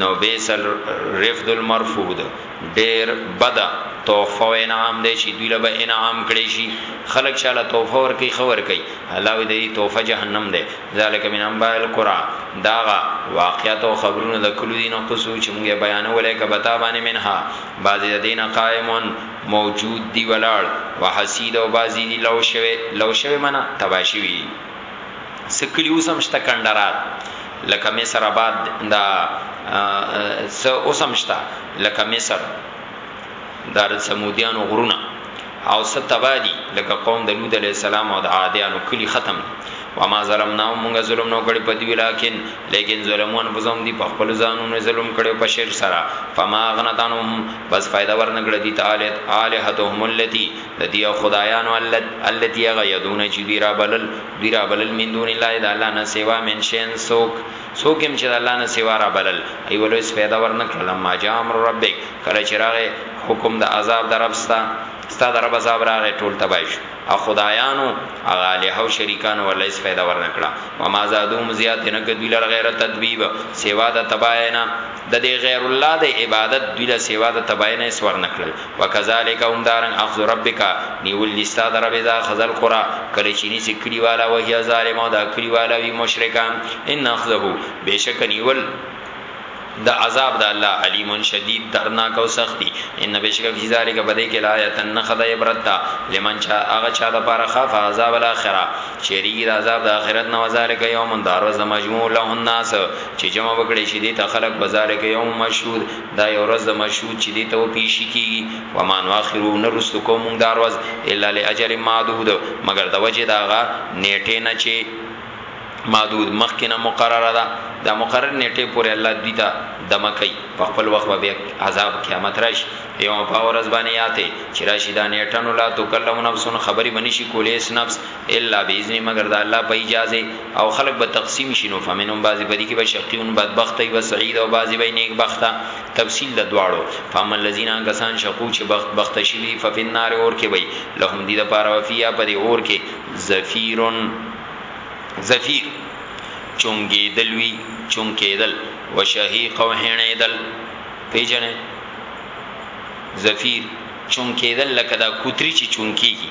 نو بیس الرفد المرفود ډیر بدا تحفه و انعام دی چې دوی له به انعام کړی شي خلک شاله تحفه ور کوي خور کوي الله وی دی تحفه جهنم دی ذالک من انباء القرى داغه واقعیت او خبرونه د کلو دین قصو چې موږ بیانولای ک بتا باندې منها بعضی د دین قائمون موجود دی ولاړ وحسید او بعضی دی لو شوه لو شوه منا تباشوی څه کلی اوس هم شته کندرات لکه مصر آباد دا څه اوس هم شته لکه مصر دار سمودیانو غرونه او ستبادی لکه قوم د لوط علی السلام او د عادیانو کلی ختم دي وما ظلمنا موږ ظلم نو کړی په دوی لکن لیکن ظلمون بزم دی په خپل ځانونو ظلم کړو په شر سره فما غنتانهم بس فائدہ ورنګړه دی تعالی الہتهم التي د دې او خدایانو الله التي هغه يدونه چې دی را بلل دی را بلل من دون الله د الله نه سوا من شین سوک سوک هم چې د الله نه سوا را بلل ای ولو اس پیدا ورنکړل ما جاء امر ربک کله چې راغې حکم د عذاب د رب ستا ستا د رب عذاب راغې ټول تبای شو او خدایانو هغه له او شریکانو ول اس پیدا ورنکړه و ما زادوم زیات نه کدی لر غیر تدبیب سوا د تباینا د دې غیر الله د عبادت دوی له سوا د تباینه سور نکړل وکذالک همدارنګ اخذ ربک نیول دی ستا د رب اذا اخذ القرى کله چې نیسی کلیواله وهي ظالمه دا کلیواله وی مشرکه ان اخذه بشک نیول د عذاب د الله علیم شدید درناک او سختی ان بشک فی ذلک بدی کې لایت نخد عبرت لمن چا هغه چا د پاره خاف عذاب الاخره چری د عذاب د اخرت نو ذالک یوم دار و مجموع له الناس چې جمع وکړي شي د خلق بذالک یوم مشهود دا یو ورځ د مشهود چې دې ته و پیشي کیږي و ما نواخرو نه رستو کوم موږ دا ورځ الا لاجل معدود مگر د وجه داغه نیټه نه چې معدود مخکنه مقرره ده دا مقرر نیټه پورې الله دوی ته دمه کوي په خپل وخت به عذاب قیامت راشي یو په ورځ باندې یاته چې راشي دا نیټه نو لا تو کلم نفس خبري بنشي کولې اس نفس الا باذنه مګر د الله په اجازه او خلق به تقسیم شي نو فمنهم بعضی پدی کې به شقیون بدبخت وي وسعید او بعضی به نیک بخته تفصیل د دواړو فمن الذين کسان شقو چې بخت بخت شي وي ففي النار اور کې وي لهم دي د پاره وفیا په دې اور کې زفیرن زفیر چونګې دلوي چون کېدل وشهيق او هنه دل پیجنې زفیر چون کېدل لکه دا کوتري چې چون کیږي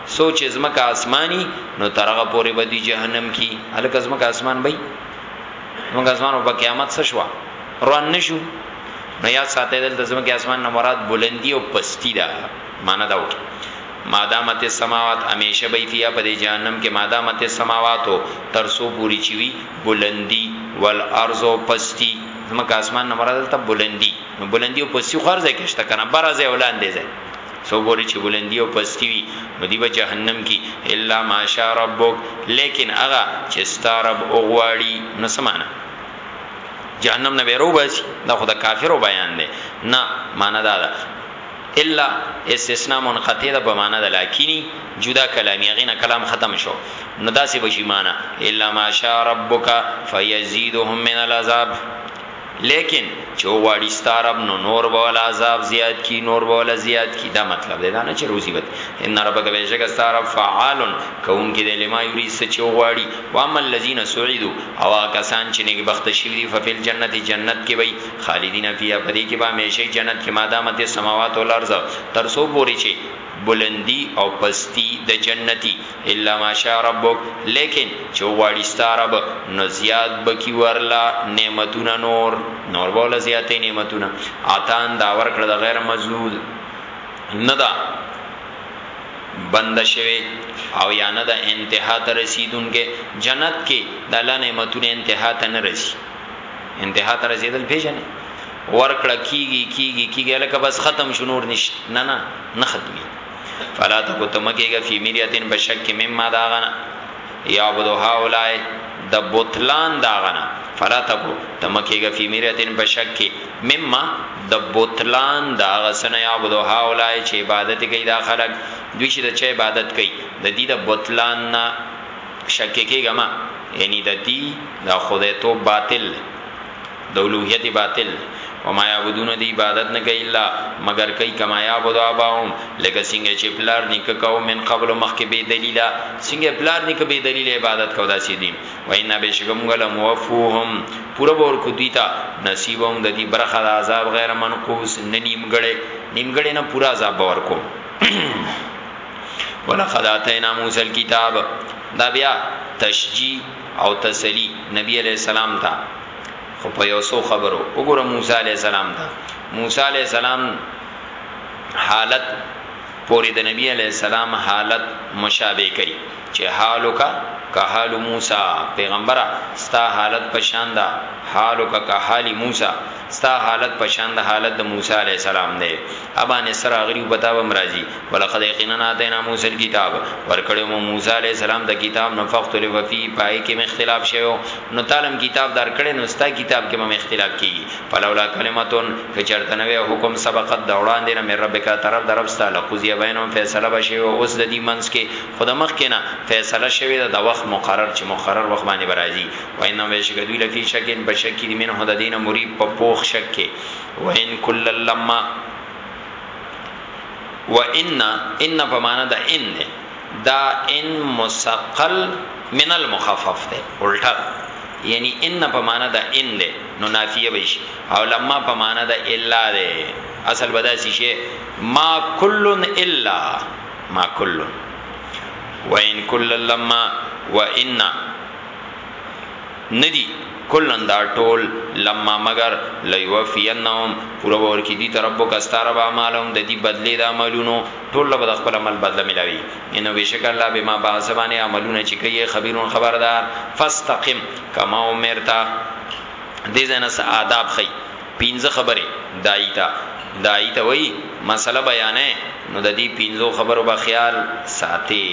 څو چې زمکه آسماني نو ترغه پورې به دی جهنم کی الک زمکه آسمان بې موږ آسمان او قیامت څه شو روان نشو نو یا ساته دلته زمکه آسمان نه مراد بلندی او پستی ده معنا دا وکړه مادامت السماوات همیشه به فیا په جهنم کې مادامت السماوات تر سو پوری چوي بلندی والارض پستی زمکه آسمان نه مراد ته بلندی نو بلندی او پستی خو ارزه کېشته کنه برازه اولان دی سو بوری چې بلندی او پستی وی نو دی به جهنم کی الا ماشاء ربک لیکن هغه چې ستا رب وغواړي نو څه معنا جهنم نه به روباسي دا خو د کافرو بیان دی نه معنا دا ده الا استثناء منقطع ده په معنا د لکینی جدا کلامی غینه کلام ختم شو نو داسې بشی معنا الا ماشاء ربک فیزيدهم من العذاب لیکن چې وغواړي ستا رب نو نور به ول عذاب زیات کی نور به ول زیات کی دا مطلب دی دا نه چې روزي بد ان ربک بیشک ستا رب فعال کون کې د لما یری څه چې وغواړي و اما الذين سعدوا او کسان چې نیک بخت شي دی ففل جنت جنت کې وي خالدین فیها پدې کې به همیشه جنت کې ماده مت سماوات او الارض تر سو پوری چې بلندی او پستی د جنتی الا ماشاء ربک لیکن چه وغواړي ستا رب نو زیات به کی ورله نعمتونه نور نور به ورله زیاته نعمتونه عطان دا ورکړه د غیر مزود ندا بند شوی او یا نه د انتها ته رسیدونکې جنت کې د الله نعمتونه انتها ته نه رسی انتها ته رسیدل پیژنې ورکړه کیږي کیږي کیږي لکه بس ختم شنور نشته نه نه نه ختمي فلا تکو ته مکیږه فی مریتن په شک کې مما دا غنه یعبدو هاولاء د بوتلان دا غنه فلا تکو ته مکیږه فی مریتن په شک کې مما د بوتلان دا غسنه یعبدو هاولاء چې عبادت کوي دا خلک دوی چې د چا عبادت کوي د دې د بوتلان نه شک کېږه ما یعنی د دې د خدای تو باطل د اولوهیت باطل دی وما یعبدون دی عبادت نه کوي الا مگر کوي کما یعبد اباهم لکه څنګه چې پلار نیک کو من قبل مخکې به دلیل څنګه پلار نیک به دلیل عبادت کو داسې دین وینا به شګم غل موفوهم پورا بور کو دیتا نصیبهم د دې برخه د عذاب غیر منقوص نه نیمګړې نیمګړې نه پورا عذاب باور کو ولقد اتینا موسی الكتاب دا بیا تشجیع او تسلی نبی علیه السلام ته خو په یو څو خبرو وګوره موسی علی السلام ته موسی علی السلام حالت پوری د نبی علی السلام حالت مشابه کړي چې حالک که حال موسی پیغمبره ستا حالت پشان ده حالک که حال موسی ستا حالت پشان ده حالت د موسی علی السلام دی ابانې څه راغلي او په تا به هم راځي ولقد یقینا آتینا موسی الکتاب ورکړی مو موسی علیه السلام د کتاب نه فختلف فی پای کې اختلاف شوی نو تعلم کتاب دار کړی نو ستا کتاب کې هم اختلاف کیږي فلولا کلمتون که چرته نوې حکم سبقت د وړاندې نه مې ربک طرف د رب ستاله قضیه بینهم فیصله بشي او اوس د دې منځ کې خود مخ کې نه فیصله شوی د وخت مقرر چې مقرر وخت باندې برازي وینم وشګدوی لفی شکین بشکی منه د دینه مریب په پوخ شک کې وان کلا لما وان ان په معنا د ان ده دا ان مسقل من المخفف ده الټا یعنی ان په معنا د ان ده نو نافیه بش او لما په معنا د الا ده اصل بدا سی شی ما کلن الا ما کلن وان کلن لما وان ندی کلا دا ټول لما مګر لیوفینهم پوره به ورکی دوی ته ربک ستا رب اعمالهم د دی بدلی د عملونو ټول له به د خپل عمل بدله ملاوی انه بیشک الله بما په هغه څه باندی عملونه چی کوی خبیر خبردار فاستقم کما امرت دی ځای نه څه آداب ښیی پنځه خبری داعی ته داعی ته وایی مسله بیانه نو د دی پنځو خبرو به خیال ساتی.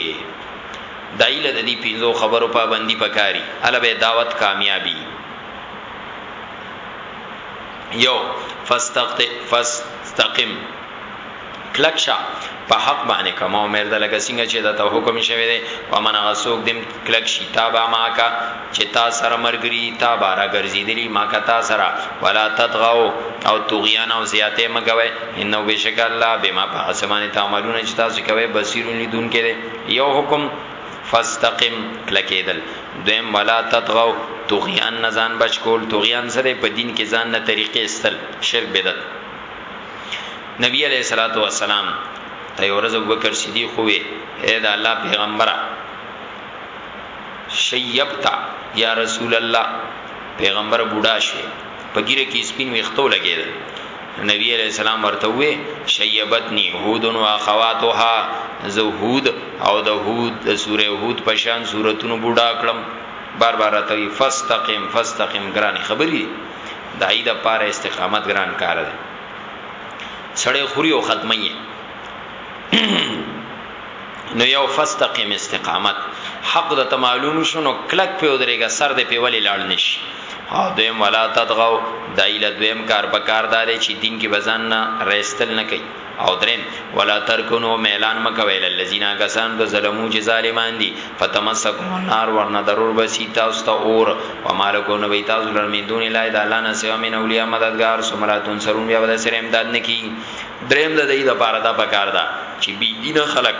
داعی له ددی پنځو خبرو پابندی پکاری هله به دعوت کامیابی یو فاستقت فاستقم کلک شه په حق باندې کما عمر د لکه څنګه چې د تو حکم شوی دی و من غسوک دم کلک شي تابع ما کا چې تا سره مرګري تا بارا ګرځیدلی ما کا تا سره ولا تطغوا او طغیان او زیاته مګوي انه بشک الله بما فاسمانه تعملون چې تاسو کوي بصیر لیدون کې یو حکم فاستقم کلکیدل دویم ولا تطغوا طغیان نه ځان بچ کول طغیان سره په دین کې ځان نه طریقې استل شرک بدعت نبی علیہ الصلوۃ والسلام ته یو ورځ ابوبکر صدیق وې اے دا الله پیغمبره شیبتا یا رسول الله پیغمبر بوډا شوی په ګیره کې سپین ویختو لګیدل نبی علیہ السلام ورته وې شیبتنی هود و اخواتها زه هود او د هود د سوره هود په شان سوراتونو بوډا کړم بار بار راته وی فاستقم فاستقم ګران خبرې دای د پاره استقامت ګران کار دی سړی خوري او ختمي نو یو فاستقیم استقامت حق د تمعلوم شنو کلک په ودرېګه سر دې په ولی لاړ نشي او دویم ولا تدغو دایله دویم کار په کار دار چې دین کې بزن نه رېستل نه کوي او دریم ولا ترکنو میلان مکوي للذین غسان د ظلمو چې ظالمان دي فتمسکم النار ورنه ضرور بسی تاسو ته اور و مالکو نو تاسو لرمن دون الله د الله نه سوا من اولیاء مددگار سمراتون سرون بیا ود سره امداد نکي دریم د دې لپاره دا پکار ده چې بی دین خلق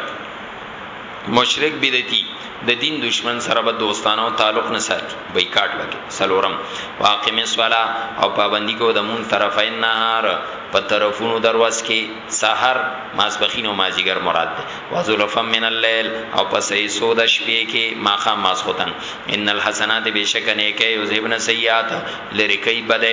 مشرک بدعتي د دین دشمن سره به دوستانه او تعلق نه ساتي بایکاټ وکړي سلورم واقم الصلا او پابندی کو د مون طرفین نهار په طرفونو درواز کې سحر ماسبخین او مازیګر مراد ده وذلفم من الليل او پس ایسو د شپې کې ماخه ماسختن ان الحسنات بشکنه کې یذهبن سیئات لری کوي بده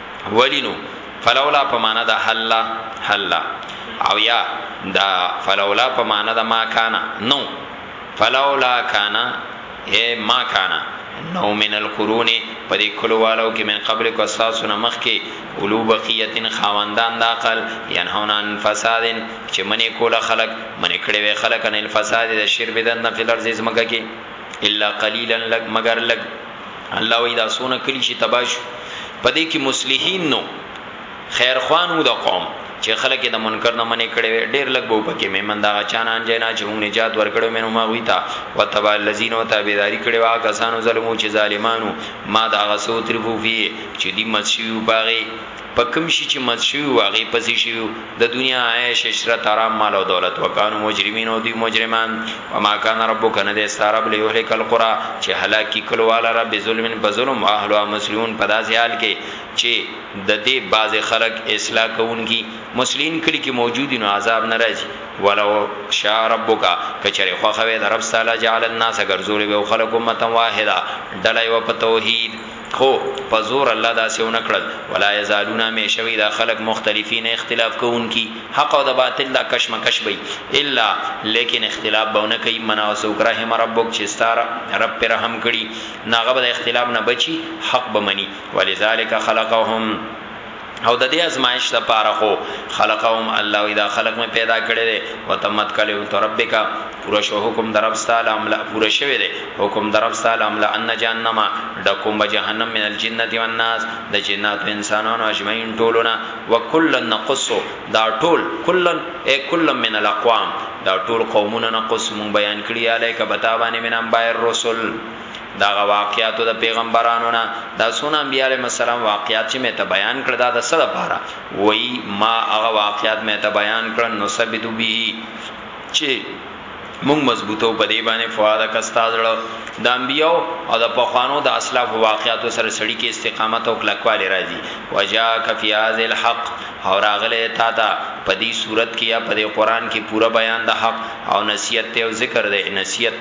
ولی نو فلولا په معنا د حلا حلا او یا دا فلولا په معنا د ما کانا نو فلولا کانا اے ما کانا نو من القرون په دې کلوالو کې من قبل کو اساسونه مخ کې اولو بقیتن خواندان د عقل ينهون عن فساد چې منی کوله خلق منی کړي وي خلق ان الفساد د شر بدن فی الارض زمګه کې الا قليلا لګ مگر لګ الله وی دا سونه کلی شي تباشو پدې کې مصلحین نو خیر خوان وو د قوم چې خلک د منکر نه منې کړي ډېر لګ بو پکې میمن دا چانه انجینا چې موږ نجات ورکړو مینو ما وی تا وتبع الذین وتابعداری کړي وا کسانو ظلمو چې ظالمانو ما دا غسو ترفو فی چې دی مسیو باغی په کوم شي چې مست شوي وو هغې پسې شوي وو، د دنیا عیش، عشرت، آرام، مال او دولت، وکانو مجرمین او دوی مجرمان، وما کان ربک نه دی ستا رب لیهلک القری چې هلاک کړي کلوا لره بظلم په ظلم واهلها مصلحون په داسې حال کې چې ددې بعضې خلک اصلاح کوونکي مصلحین کلي کې موجود وي نو عذاب نه راځي ولو شاء ربک که چېرې خوښه وی د رب ستا لجعل الناس ګرځولې به وو خلک امة واحده ډله یوه په توحید خو په زور الله داسې ونه کړل، ولا یزالون همیشه وي دا خلک مختلفین اختلاف کوونکي، حق او د باطل دا کشمکش به وي، الا لیکن اختلاف به ونه کوي من هغه څوک رحم ربک چې ستا رب پرې رحم کړي نو هغه به د اختلاف نه بچي حق به مني، ولذلک خلقهم. او د دې ازمایش لپاره خو خلقهم الله اذا خلق مې پیدا کړي دي وتمت کلمت ربک پورا شو حکم درب تعالی املا پورا شوی دي حکم درب تعالی املا ان جهنم دکم بجهنم من الجنه والناس د جنات انسانانو اجمعین ټولنا وکلا نقص دا ټول کلا اے کلا من الاقوام دا ټول قومونه نقص مون بیان کړي الیک بتابانی من انبای الرسل دغه واقعاتو د پیغمبرانو نه دا سونه انبیاء علیهم السلام واقعات چې مې ته بیان کړ دا د څه لپاره وای ما هغه واقعات مې ته بیان کړ نو ثبت به چې مونږ مضبوطو په دې باندې فواد کستازړه د انبیو او د پخوانو د اسلاف واقعاتو سره سړی کې استقامت او کلکواله راځي وجا کفی از الحق او راغله تا تا په دې صورت کې یا په دې قران کې پورا بیان د حق او نصیحت ته ذکر دی نصیحت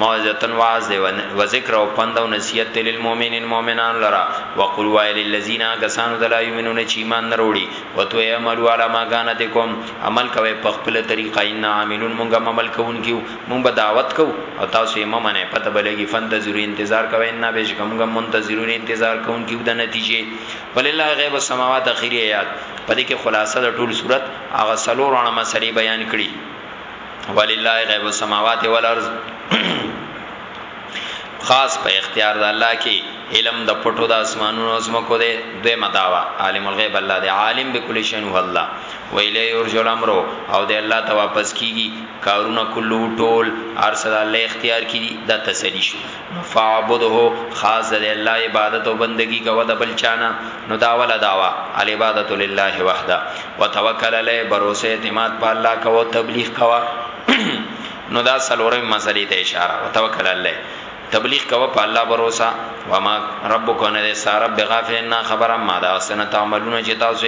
موعظه واعظ دی و ذکر او پند او نصیحت دی للمؤمنین مؤمنان لرا وقل وایل الذین غسانو دلا یمنون چی ایمان نروړي وتو عملوا علی ما غانتکم عمل کوي په خپل طریقه ان عاملون مونږ عمل کوونکیو مونږ به دعوت کو او تاسو یې ممنه پته بلګي فنتظروا انتظار کوي ان بهشکه مونږ منتظرون انتظار کوونکیو د نتیجې ولله غیب السماوات اخیری آیات پدې کې خلاصه د ټول صورت هغه سلور اړه مسلې بیان کړي ولله غیب السماوات والارض خاص په اختیار د الله کې علم د پټو د اسمانونو زمکو دی دوی مداوا عالم الغیب الله دی عالم بكل شیء هو الله ویلی یرجو الامر او د الله ته واپس کیږي کارونه کلو ټول ارسل الله اختیار کړي د تسلی شو فاعبده خاص د الله عبادت او بندگی کوه د بل چانه نو دا ولا داوا العبادت لله وحده وتوکل علی بروسه اعتماد په الله کوه تبلیغ کوه نو دا سلورې مسلې ته اشاره وتوکل علی تبلیغ کوه په الله بروسه وما ربک نه سارب بغافل نه خبره ما دا سنت عملونه چې تاسو